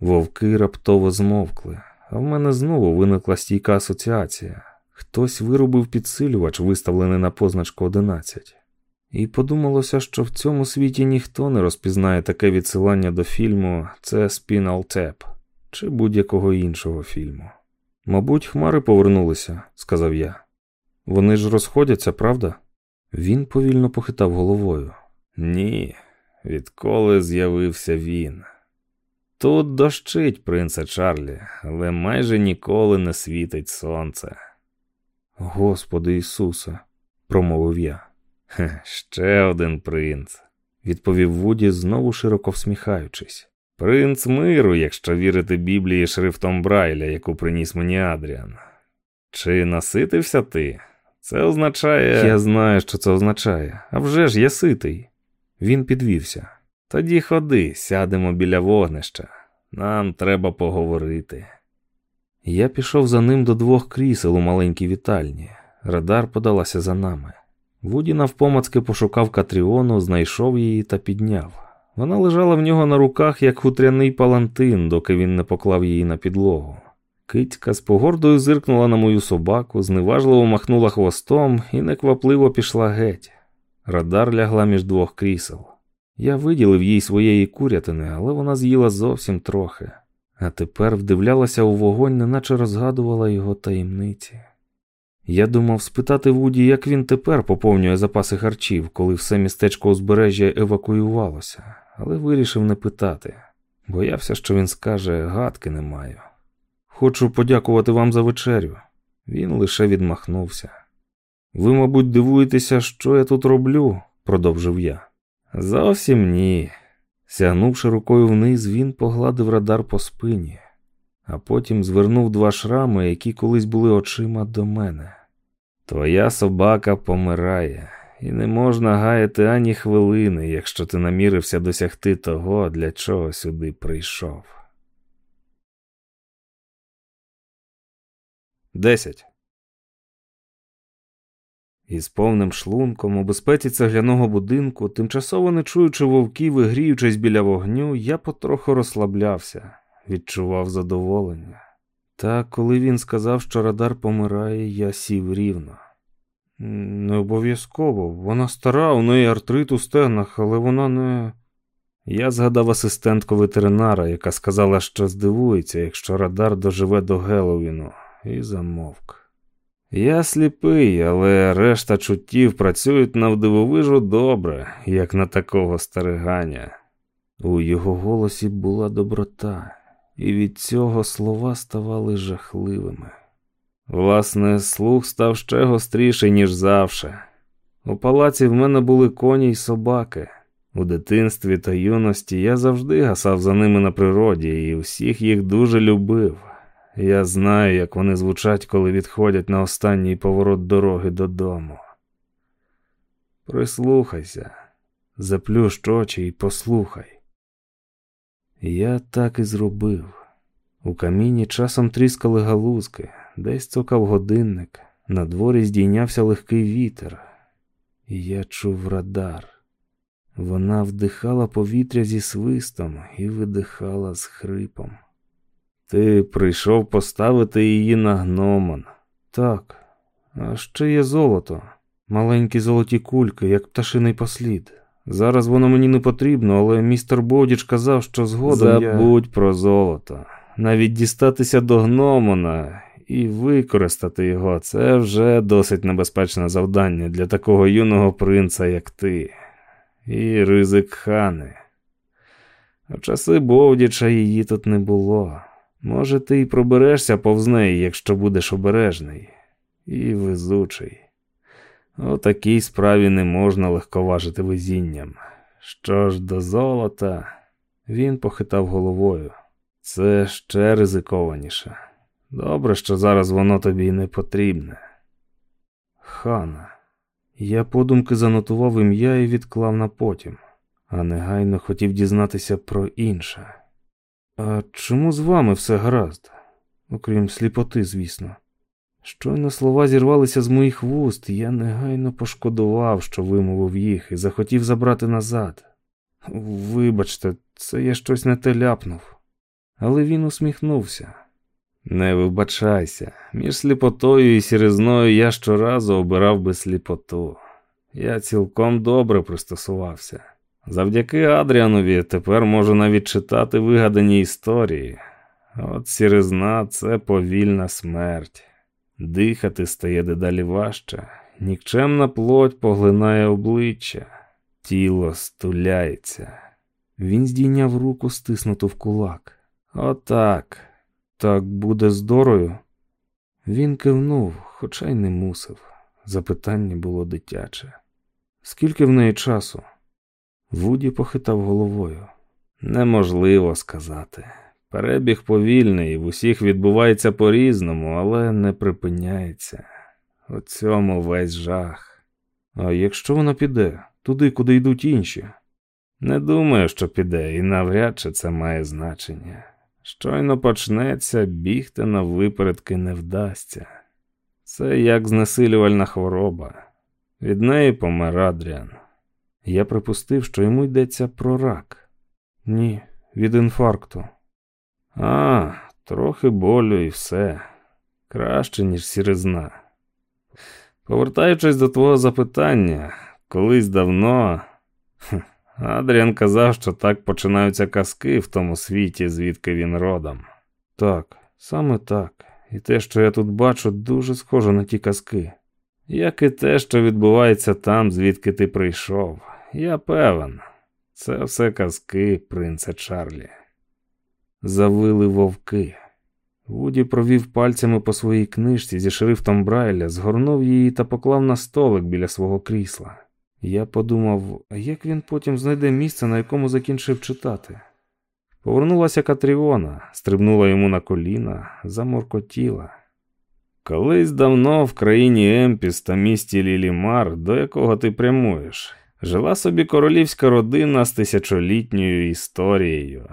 Вовки раптово змовкли, а в мене знову виникла стійка асоціація. Хтось виробив підсилювач, виставлений на позначку 11. І подумалося, що в цьому світі ніхто не розпізнає таке відсилання до фільму це Spinal Tap чи будь-якого іншого фільму. Мабуть, хмари повернулися, сказав я. Вони ж розходяться, правда? Він повільно похитав головою. Ні, відколи з'явився він. Тут дощить, принце Чарлі, але майже ніколи не світить сонце. Господи Ісусе, промовив я. Хе, ще один принц, відповів Вуді, знову широко всміхаючись. Принц миру, якщо вірити Біблії шрифтом Брайля, яку приніс мені Адріан. Чи наситився ти? Це означає. Я знаю, що це означає. А вже ж я ситий. Він підвівся. Тоді ходи, сядемо біля вогнища. Нам треба поговорити. Я пішов за ним до двох крісел у маленькій вітальні. Радар подалася за нами. Вуді навпомацки пошукав Катріону, знайшов її та підняв. Вона лежала в нього на руках, як хутряний палантин, доки він не поклав її на підлогу. Китька з погордою зиркнула на мою собаку, зневажливо махнула хвостом і неквапливо пішла геть. Радар лягла між двох крісел. Я виділив їй своєї курятини, але вона з'їла зовсім трохи, а тепер вдивлялася у вогонь, неначе розгадувала його таємниці. Я думав спитати Вуді, як він тепер поповнює запаси харчів, коли все містечко узбережжя евакуювалося, але вирішив не питати. Боявся, що він скаже гадки не маю. Хочу подякувати вам за вечерю. Він лише відмахнувся. Ви, мабуть, дивуєтеся, що я тут роблю, продовжив я. Зовсім ні. Сягнувши рукою вниз, він погладив радар по спині, а потім звернув два шрами, які колись були очима до мене. Твоя собака помирає, і не можна гаяти ані хвилини, якщо ти намірився досягти того, для чого сюди прийшов. Десять. Із повним шлунком у безпеці цегляного будинку, тимчасово не чуючи вовків і гріючись біля вогню, я потроху розслаблявся, відчував задоволення. Та коли він сказав, що радар помирає, я сів рівно. Не обов'язково, вона стара, у неї артрит у стегнах, але вона не. Я згадав асистентку ветеринара, яка сказала, що здивується, якщо радар доживе до Геловіну, і замовк. Я сліпий, але решта чуттів працюють навдивовижу добре, як на такого старигання. У його голосі була доброта, і від цього слова ставали жахливими. Власне, слух став ще гостріший, ніж завше. У палаці в мене були коні й собаки. У дитинстві та юності я завжди гасав за ними на природі і всіх їх дуже любив. Я знаю, як вони звучать, коли відходять на останній поворот дороги додому. Прислухайся, заплющ очі і послухай. Я так і зробив. У каміні часом тріскали галузки, десь цокав годинник, на дворі здійнявся легкий вітер, я чув радар. Вона вдихала повітря зі свистом і видихала з хрипом. Ти прийшов поставити її на гномон. Так, а ще є золото, маленькі золоті кульки, як пташиний послід. Зараз воно мені не потрібно, але містер Бодіч казав, що згодом Забудь я... про золото. Навіть дістатися до гномона і використати його це вже досить небезпечне завдання для такого юного принца, як ти. І ризик хани. В часи Бовдіча її тут не було. Може, ти й проберешся повз неї, якщо будеш обережний і везучий. У такій справі не можна легковажити везінням. Що ж до золота, він похитав головою. Це ще ризикованіше. Добре, що зараз воно тобі не потрібне. Хана. Я подумки занотував ім'я і відклав на потім, а негайно хотів дізнатися про інше. А чому з вами все гаразд? Окрім сліпоти, звісно. Щойно слова зірвалися з моїх вуст, я негайно пошкодував, що вимовив їх, і захотів забрати назад. Вибачте, це я щось не те ляпнув. Але він усміхнувся. Не вибачайся, між сліпотою і сіризною я щоразу обирав би сліпоту. Я цілком добре пристосувався. Завдяки Адріанові тепер можу навіть читати вигадані історії. От сіризна це повільна смерть. Дихати стає дедалі важче, нікчемна плоть поглинає обличчя, тіло стуляється. Він здійняв руку, стиснуту в кулак. Отак. Так буде з Дорою? Він кивнув, хоча й не мусив. Запитання було дитяче. Скільки в неї часу? Вуді похитав головою. Неможливо сказати. Перебіг повільний, в усіх відбувається по-різному, але не припиняється. У цьому весь жах. А якщо вона піде, туди, куди йдуть інші? Не думаю, що піде, і навряд чи це має значення. Щойно почнеться, бігти на випередки не вдасться. Це як знесилювальна хвороба. Від неї помер Адріан. Я припустив, що йому йдеться про рак. Ні, від інфаркту. А, трохи болю і все. Краще, ніж сіризна. Повертаючись до твого запитання, колись давно. Адріан казав, що так починаються казки в тому світі, звідки він родом. Так, саме так. І те, що я тут бачу, дуже схоже на ті казки. Як і те, що відбувається там, звідки ти прийшов. Я певен, це все казки, принце Чарлі. Завили вовки. Вуді провів пальцями по своїй книжці зі шрифтом Брайля, згорнув її та поклав на столик біля свого крісла. Я подумав, як він потім знайде місце, на якому закінчив читати. Повернулася Катріона, стрибнула йому на коліна, заморкотіла. Колись давно в країні Емпіс та місті Лілімар, до якого ти прямуєш, жила собі королівська родина з тисячолітньою історією.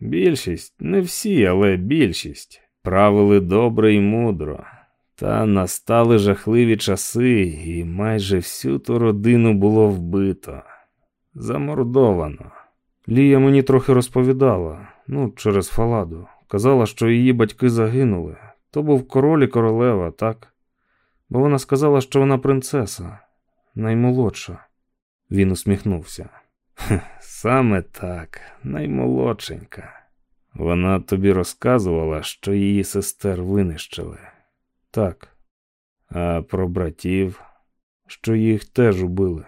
Більшість, не всі, але більшість, правили добре і мудро. Та настали жахливі часи, і майже всю ту родину було вбито, замордовано. Лія мені трохи розповідала, ну, через Фаладу. Казала, що її батьки загинули. То був король і королева, так? Бо вона сказала, що вона принцеса, наймолодша. Він усміхнувся. Саме так, наймолодшенька. Вона тобі розказувала, що її сестер винищили. Так, а про братів, що їх теж убили.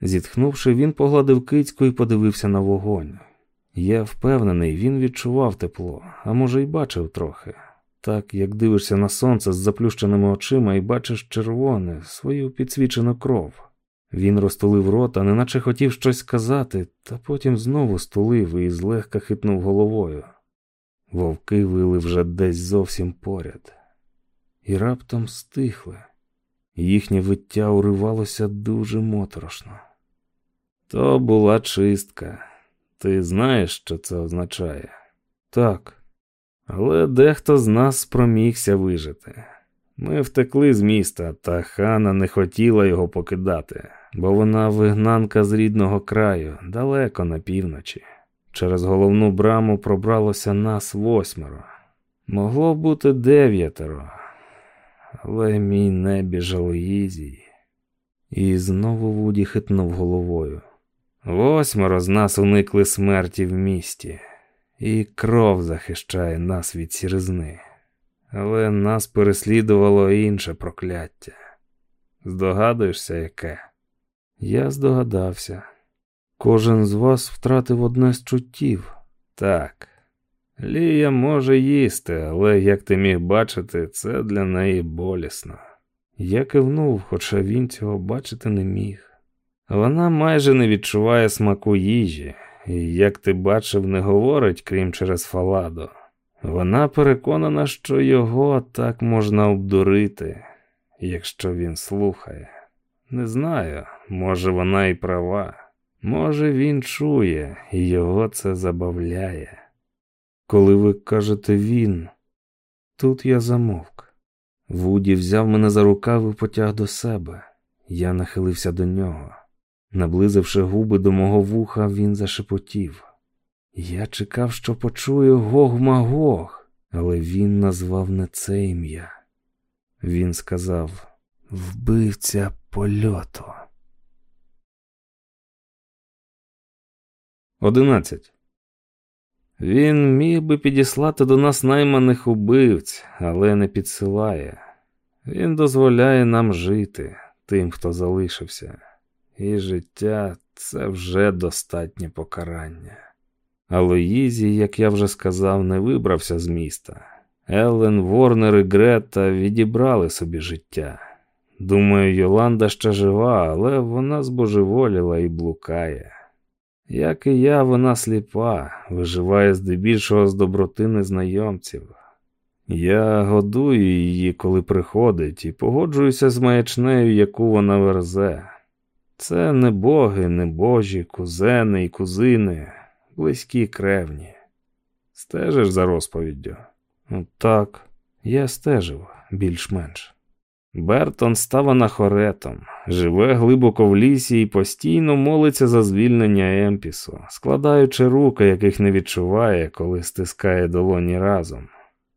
Зітхнувши, він погладив кицьку і подивився на вогонь. Я впевнений, він відчував тепло, а може, й бачив трохи. Так, як дивишся на сонце з заплющеними очима і бачиш червоне, свою підсвічену кров. Він розтулив рота, неначе хотів щось сказати, та потім знову стулив і злегка хитнув головою. Вовки вили вже десь зовсім поряд, і раптом стихли. Їхнє виття уривалося дуже моторошно. То була чистка. Ти знаєш, що це означає? Так. Але дехто з нас спромігся вижити. Ми втекли з міста, та хана не хотіла його покидати, бо вона вигнанка з рідного краю, далеко на півночі. Через головну браму пробралося нас восьмеро. Могло бути дев'ятеро, але мій небі жалоїзій. І знову Вуді хитнув головою. Восьмеро з нас уникли смерті в місті, і кров захищає нас від сіризни. Але нас переслідувало інше прокляття. Здогадуєшся, яке? Я здогадався. Кожен з вас втратив одне з чуттів. Так. Лія може їсти, але, як ти міг бачити, це для неї болісно. Я кивнув, хоча він цього бачити не міг. Вона майже не відчуває смаку їжі, і, як ти бачив, не говорить, крім через фаладо. Вона переконана, що його так можна обдурити, якщо він слухає. Не знаю, може, вона і права, може, він чує, і його це забавляє. Коли ви кажете він, тут я замовк. Вуді взяв мене за рукав і потяг до себе. Я нахилився до нього. Наблизивши губи до мого вуха, він зашепотів. Я чекав, що почую Гог-Магог, але він назвав не це ім'я. Він сказав Вбивця польоту. Одинадцять. Він міг би підіслати до нас найманих убивць, але не підсилає. Він дозволяє нам жити, тим, хто залишився, і життя це вже достатнє покарання. Алоїзі, як я вже сказав, не вибрався з міста. Еллен, Ворнер і Грета відібрали собі життя. Думаю, Йоланда ще жива, але вона збожеволіла і блукає. Як і я, вона сліпа, виживає здебільшого з доброти незнайомців. Я годую її, коли приходить, і погоджуюся з маячнею, яку вона верзе. Це не боги, не божі, кузени і кузини, близькі кревні. Стежиш за розповіддю? Так, я стежив більш-менш. Бертон став анахоретом, живе глибоко в лісі і постійно молиться за звільнення Емпісу, складаючи руки, яких не відчуває, коли стискає долоні разом,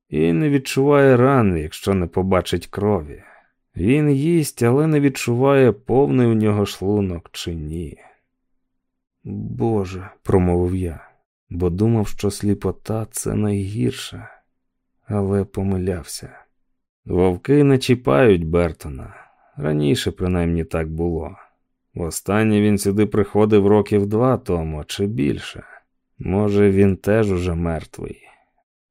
і не відчуває ран, якщо не побачить крові. Він їсть, але не відчуває, повний у нього шлунок чи ні. Боже, промовив я, бо думав, що сліпота це найгірше, але помилявся. Вовки не чіпають Бертона. Раніше, принаймні, так було. Востаннє він сюди приходив років два тому чи більше. Може, він теж уже мертвий.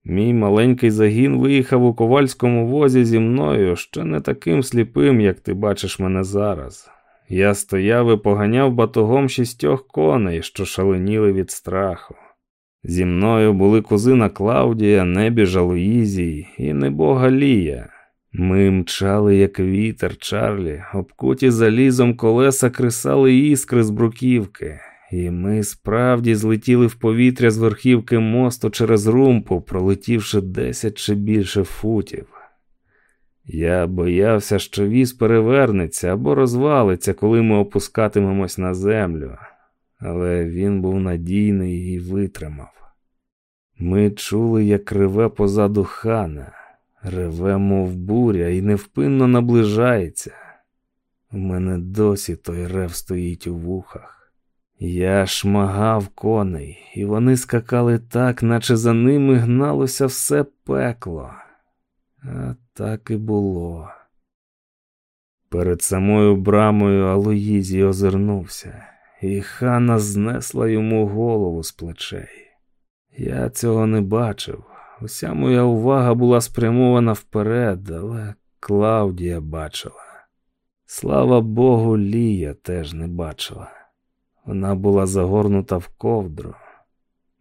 Мій маленький загін виїхав у ковальському возі зі мною ще не таким сліпим, як ти бачиш мене зараз. Я стояв і поганяв батогом шістьох коней, що шаленіли від страху. Зі мною були кузина Клаудія, небі Жалуїзій і небога Лія. Ми мчали, як вітер, Чарлі, обкуті залізом колеса кресали іскри з бруківки, і ми справді злетіли в повітря з верхівки мосту через румпу, пролетівши десять чи більше футів. Я боявся, що віз перевернеться або розвалиться, коли ми опускатимемось на землю, але він був надійний і витримав. Ми чули, як реве позаду хана. Реве, мов буря, і невпинно наближається. У мене досі той рев стоїть у вухах. Я шмагав коней, і вони скакали так, наче за ними гналося все пекло. А так і було. Перед самою брамою Алоїзі озирнувся, і хана знесла йому голову з плечей. Я цього не бачив. Уся моя увага була спрямована вперед, але Клаудія бачила. Слава Богу, Лія теж не бачила. Вона була загорнута в ковдру.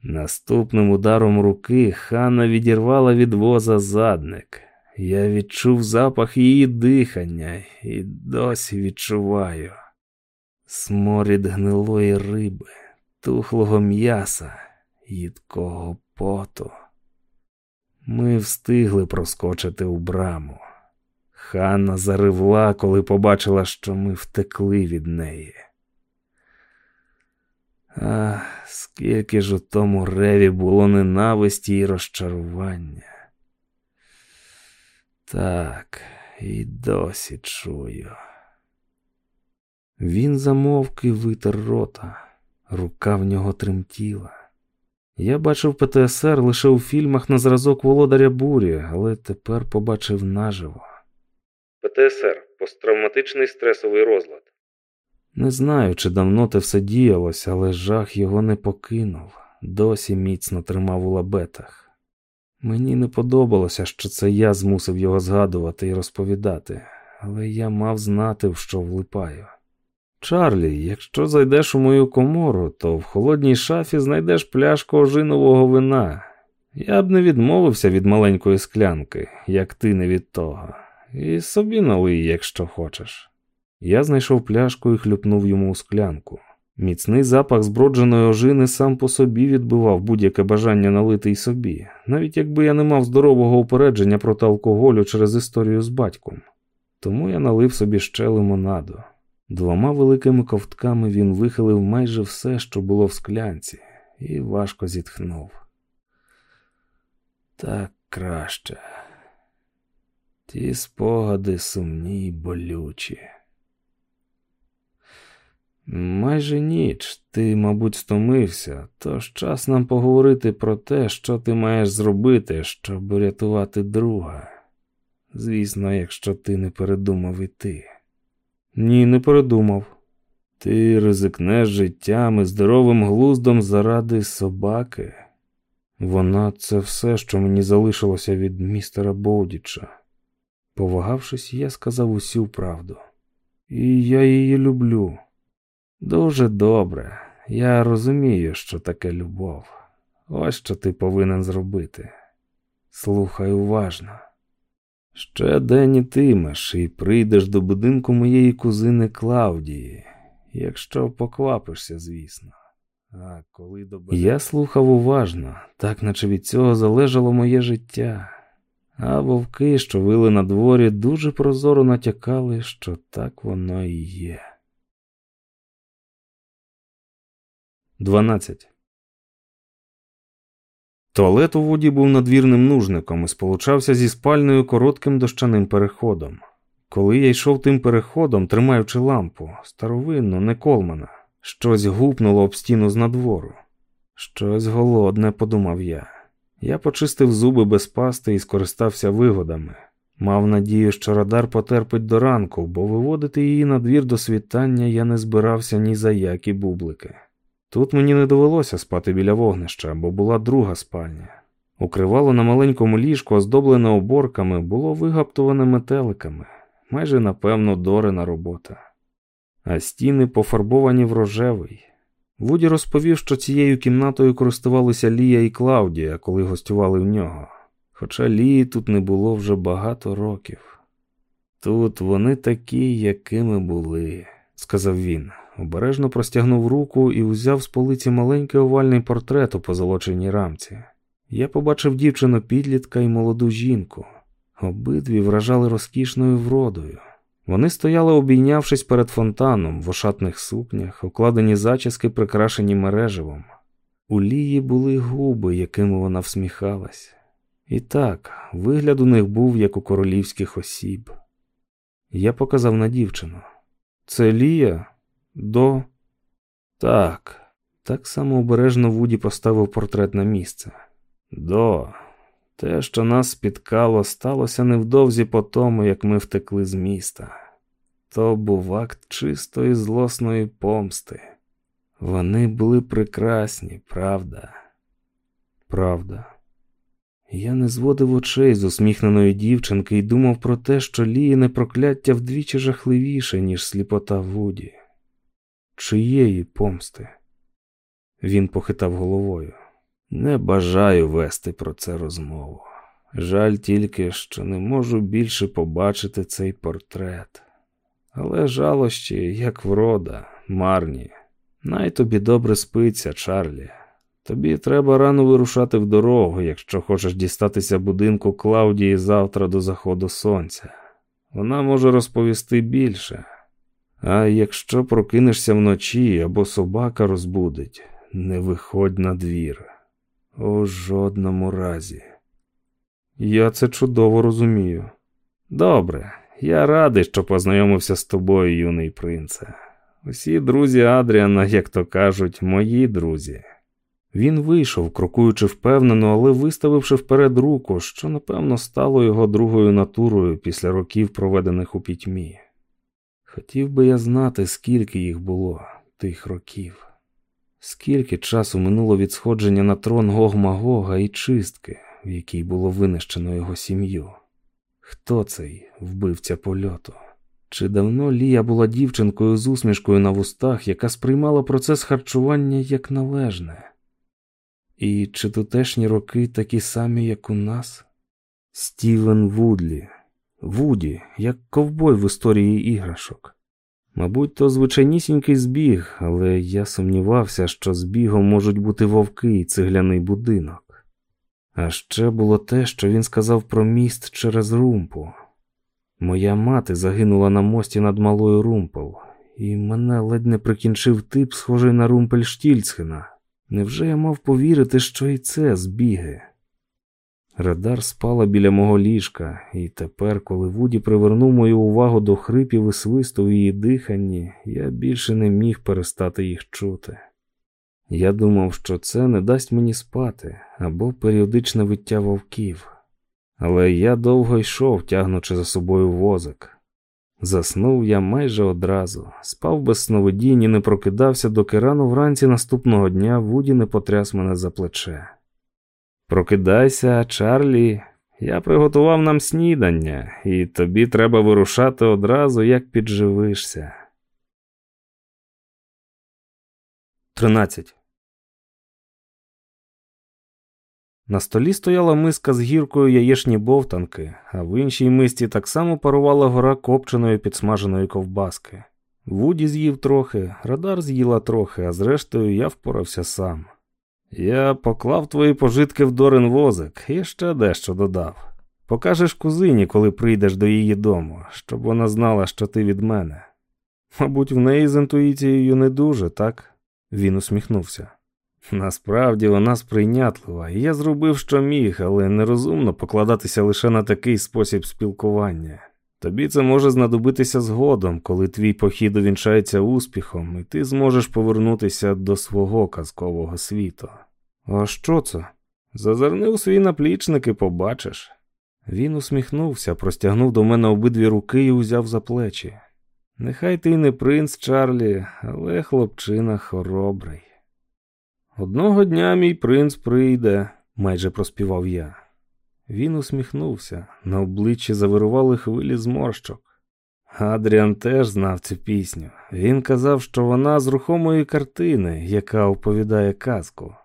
Наступним ударом руки Ханна відірвала від воза задник. Я відчув запах її дихання і досі відчуваю сморід гнилої риби, тухлого м'яса, їдкого поту. Ми встигли проскочити у браму. Ханна заривла, коли побачила, що ми втекли від неї. Ах, скільки ж у тому реві було ненависті і розчарування. Так, і досі чую. Він замовк і витер рота, рука в нього тремтіла. Я бачив ПТСР лише у фільмах на зразок володаря бурі, але тепер побачив наживо. ПТСР посттравматичний стресовий розлад. Не знаю, чи давно те все діялось, але жах його не покинув, досі міцно тримав у лабетах. Мені не подобалося, що це я змусив його згадувати і розповідати, але я мав знати, в що влипаю. Чарлі, якщо зайдеш у мою комору, то в холодній шафі знайдеш пляшку ожинового вина. Я б не відмовився від маленької склянки, як ти не від того, і собі налий, якщо хочеш. Я знайшов пляшку і хлюпнув йому у склянку. Міцний запах збродженої ожини сам по собі відбивав будь-яке бажання налити й собі, навіть якби я не мав здорового упередження проти алкоголю через історію з батьком. Тому я налив собі ще лимонаду. Двома великими ковтками він вихилив майже все, що було в склянці, і важко зітхнув. Так краще. Ті спогади сумні й болючі. Майже ніч, ти, мабуть, стомився, тож час нам поговорити про те, що ти маєш зробити, щоб рятувати друга. Звісно, якщо ти не передумав іти. Ні, не передумав. Ти ризикнеш життям і здоровим глуздом заради собаки. Вона це все, що мені залишилося від містера Боудіча. Повагавшись, я сказав усю правду. І я її люблю. Дуже добре. Я розумію, що таке любов. Ось що ти повинен зробити. Слухай уважно. Ще день ітимеш і прийдеш до будинку моєї кузини Клавдії, якщо поквапишся, звісно. А коли добере... Я слухав уважно, так наче від цього залежало моє життя, а вовки, що вили на дворі, дуже прозоро натякали, що так воно і є. 12. Туалет у воді був надвірним нужником і сполучався зі спальною коротким дощаним переходом. Коли я йшов тим переходом, тримаючи лампу, старовинну, не колмана, щось гупнуло об стіну з надвору. Щось голодне, подумав я. Я почистив зуби без пасти і скористався вигодами. Мав надію, що радар потерпить до ранку, бо виводити її на двір до світання я не збирався ні за які бублики. Тут мені не довелося спати біля вогнища, бо була друга спальня. Укривало на маленькому ліжку, оздоблене оборками, було вигаптуване метеликами, майже напевно дорена робота, а стіни пофарбовані в рожевий. Вуді розповів, що цією кімнатою користувалися Лія і Клаудія, коли гостювали в нього. Хоча Лії тут не було вже багато років. Тут вони такі, якими були, сказав він обережно простягнув руку і узяв з полиці маленький овальний портрет у позолоченій рамці. Я побачив дівчину підлітка і молоду жінку. Обидві вражали розкішною вродою. Вони стояли, обійнявшись перед фонтаном в ошатних сукнях, укладені зачіски, прикрашені мереживом. У Лії були губи, якими вона всміхалась. І так, вигляд у них був, як у королівських осіб. Я показав на дівчину. Це Лія? До. Так. Так само обережно Вуді поставив портрет на місце. До. Те, що нас спіткало, сталося невдовзі по тому, як ми втекли з міста. То був акт чистої злосної помсти. Вони були прекрасні, правда? правда. Я не зводив очей з усміхненої дівчинки і думав про те, що ліїне прокляття вдвічі жахливіше, ніж сліпота Вуді. Чиєї помсти? Він похитав головою. Не бажаю вести про це розмову. Жаль тільки, що не можу більше побачити цей портрет. Але жалощі, як врода, марні. Най тобі добре спиться, Чарлі. Тобі треба рано вирушати в дорогу, якщо хочеш дістатися будинку Клаудії завтра до заходу сонця. Вона може розповісти більше. А якщо прокинешся вночі або собака розбудить, не виходь на двір. У жодному разі. Я це чудово розумію. Добре, я радий, що познайомився з тобою, юний принце. Усі друзі Адріана, як то кажуть, мої друзі. Він вийшов, крокуючи впевнено, але виставивши вперед руку, що, напевно, стало його другою натурою після років, проведених у пітьмі. Хотів би я знати, скільки їх було, тих років, скільки часу минуло від сходження на трон Гогмагога і чистки, в якій було винищено його сім'ю. Хто цей вбивця польоту? Чи давно Лія була дівчинкою з усмішкою на вустах, яка сприймала процес харчування як належне? І чи тутешні роки такі самі, як у нас? Стівен Вудлі, Вуді, як ковбой в історії іграшок. Мабуть, то звичайнісінький збіг, але я сумнівався, що збігом можуть бути вовки і цегляний будинок. А ще було те, що він сказав про міст через румпу. Моя мати загинула на мості над малою Румпел, і мене ледь не прикінчив тип, схожий на Румпельштільцхена. Невже я мав повірити, що і це збіги? Радар спала біля мого ліжка, і тепер, коли Вуді привернув мою увагу до хрипів і свисту в її диханні, я більше не міг перестати їх чути. Я думав, що це не дасть мені спати або періодичне виття вовків, але я довго йшов, тягнучи за собою возик. Заснув я майже одразу, спав без сновидінь і не прокидався, доки рано вранці наступного дня Вуді не потряс мене за плече. Прокидайся, Чарлі, я приготував нам снідання, і тобі треба вирушати одразу, як підживишся. 13. На столі стояла миска з гіркою яєчні бовтанки, а в іншій мисці так само парувала гора копченої підсмаженої ковбаски. Вуді з'їв трохи, радар з'їла трохи, а зрештою я впорався сам. Я поклав твої пожитки в Дорин возик і ще дещо додав. Покажеш кузині, коли прийдеш до її дому, щоб вона знала, що ти від мене. Мабуть, в неї з інтуїцією не дуже, так? Він усміхнувся. Насправді вона сприйнятлива, і я зробив, що міг, але нерозумно покладатися лише на такий спосіб спілкування. Тобі це може знадобитися згодом, коли твій похід увінчається успіхом, і ти зможеш повернутися до свого казкового світу. А що це? Зазирни у свій наплічник і побачиш. Він усміхнувся, простягнув до мене обидві руки і узяв за плечі. Нехай ти й не принц Чарлі, але хлопчина хоробрий. Одного дня мій принц прийде, майже проспівав я. Він усміхнувся, на обличчі завирували хвилі зморщок. Адріан теж знав цю пісню. Він казав, що вона з рухомої картини, яка оповідає казку.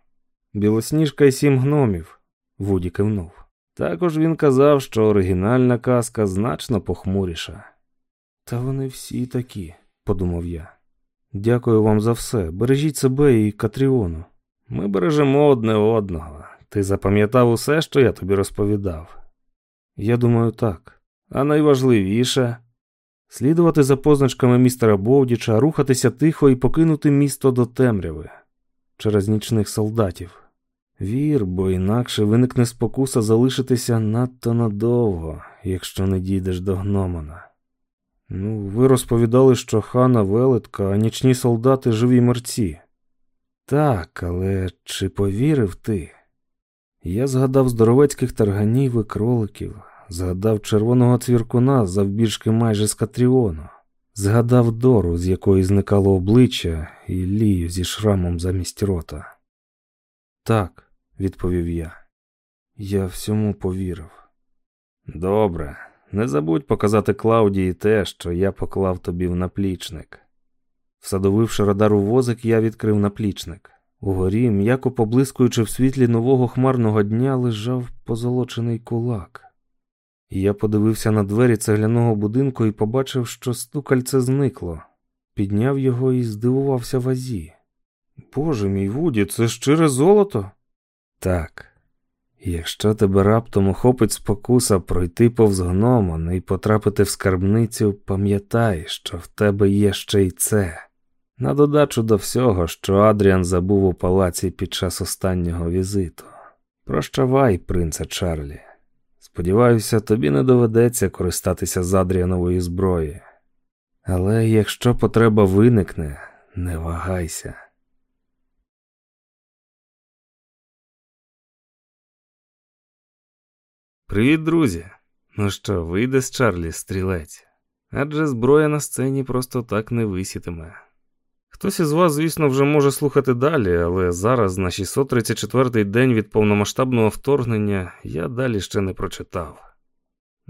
Білосніжка й сім гномів, Вуді кивнув. Також він казав, що оригінальна казка значно похмуріша. Та вони всі такі, подумав я. Дякую вам за все. Бережіть себе і Катріону. Ми бережемо одне одного. Ти запам'ятав усе, що я тобі розповідав? Я думаю, так. А найважливіше слідувати за позначками містера Бовдіча, рухатися тихо і покинути місто до темряви через нічних солдатів. Вір, бо інакше виникне спокуса залишитися надто надовго, якщо не дійдеш до гномана. Ну, ви розповідали, що хана велетка, а нічні солдати живі мерці. Так, але чи повірив ти? Я згадав здоровецьких тарганів і кроликів, згадав червоного цвіркуна завбільшки майже з Катріону, згадав дору, з якої зникало обличчя, і лію зі шрамом замість рота. Так, відповів я. Я всьому повірив. Добре, не забудь показати Клаудії те, що я поклав тобі в наплічник. Всадовивши радар у возик, я відкрив наплічник. Угорі, м'яко поблискуючи в світлі нового хмарного дня, лежав позолочений кулак. Я подивився на двері цегляного будинку і побачив, що стукальце зникло. Підняв його і здивувався вазі. Боже мій Вуді, це щире золото? Так. Якщо тебе раптом охопить спокуса пройти повз гномон і потрапити в скарбницю, пам'ятай, що в тебе є ще й це. На додачу до всього, що Адріан забув у палаці під час останнього візиту. Прощавай, принце Чарлі. Сподіваюся, тобі не доведеться користатися з Адріанової зброї. Але якщо потреба виникне, не вагайся. Привіт, друзі! Ну що, вийде з Чарлі стрілець? Адже зброя на сцені просто так не висітиме. Хтось із вас, звісно, вже може слухати далі, але зараз, на 634-й день від повномасштабного вторгнення, я далі ще не прочитав.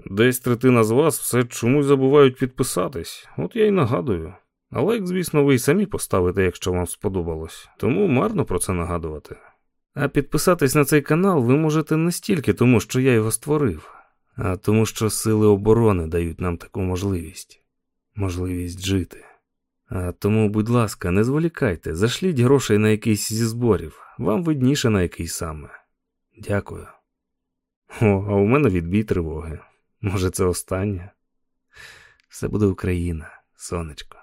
Десь третина з вас все чомусь забувають підписатись, от я й нагадую. Але, лайк, звісно, ви й самі поставите, якщо вам сподобалось, тому марно про це нагадувати. А підписатись на цей канал ви можете не стільки тому, що я його створив, а тому, що сили оборони дають нам таку можливість можливість жити. Тому, будь ласка, не зволікайте, зашліть грошей на якийсь зі зборів, вам видніше на який саме. Дякую. О, а у мене відбій тривоги. Може, це останнє? Все буде Україна, сонечко.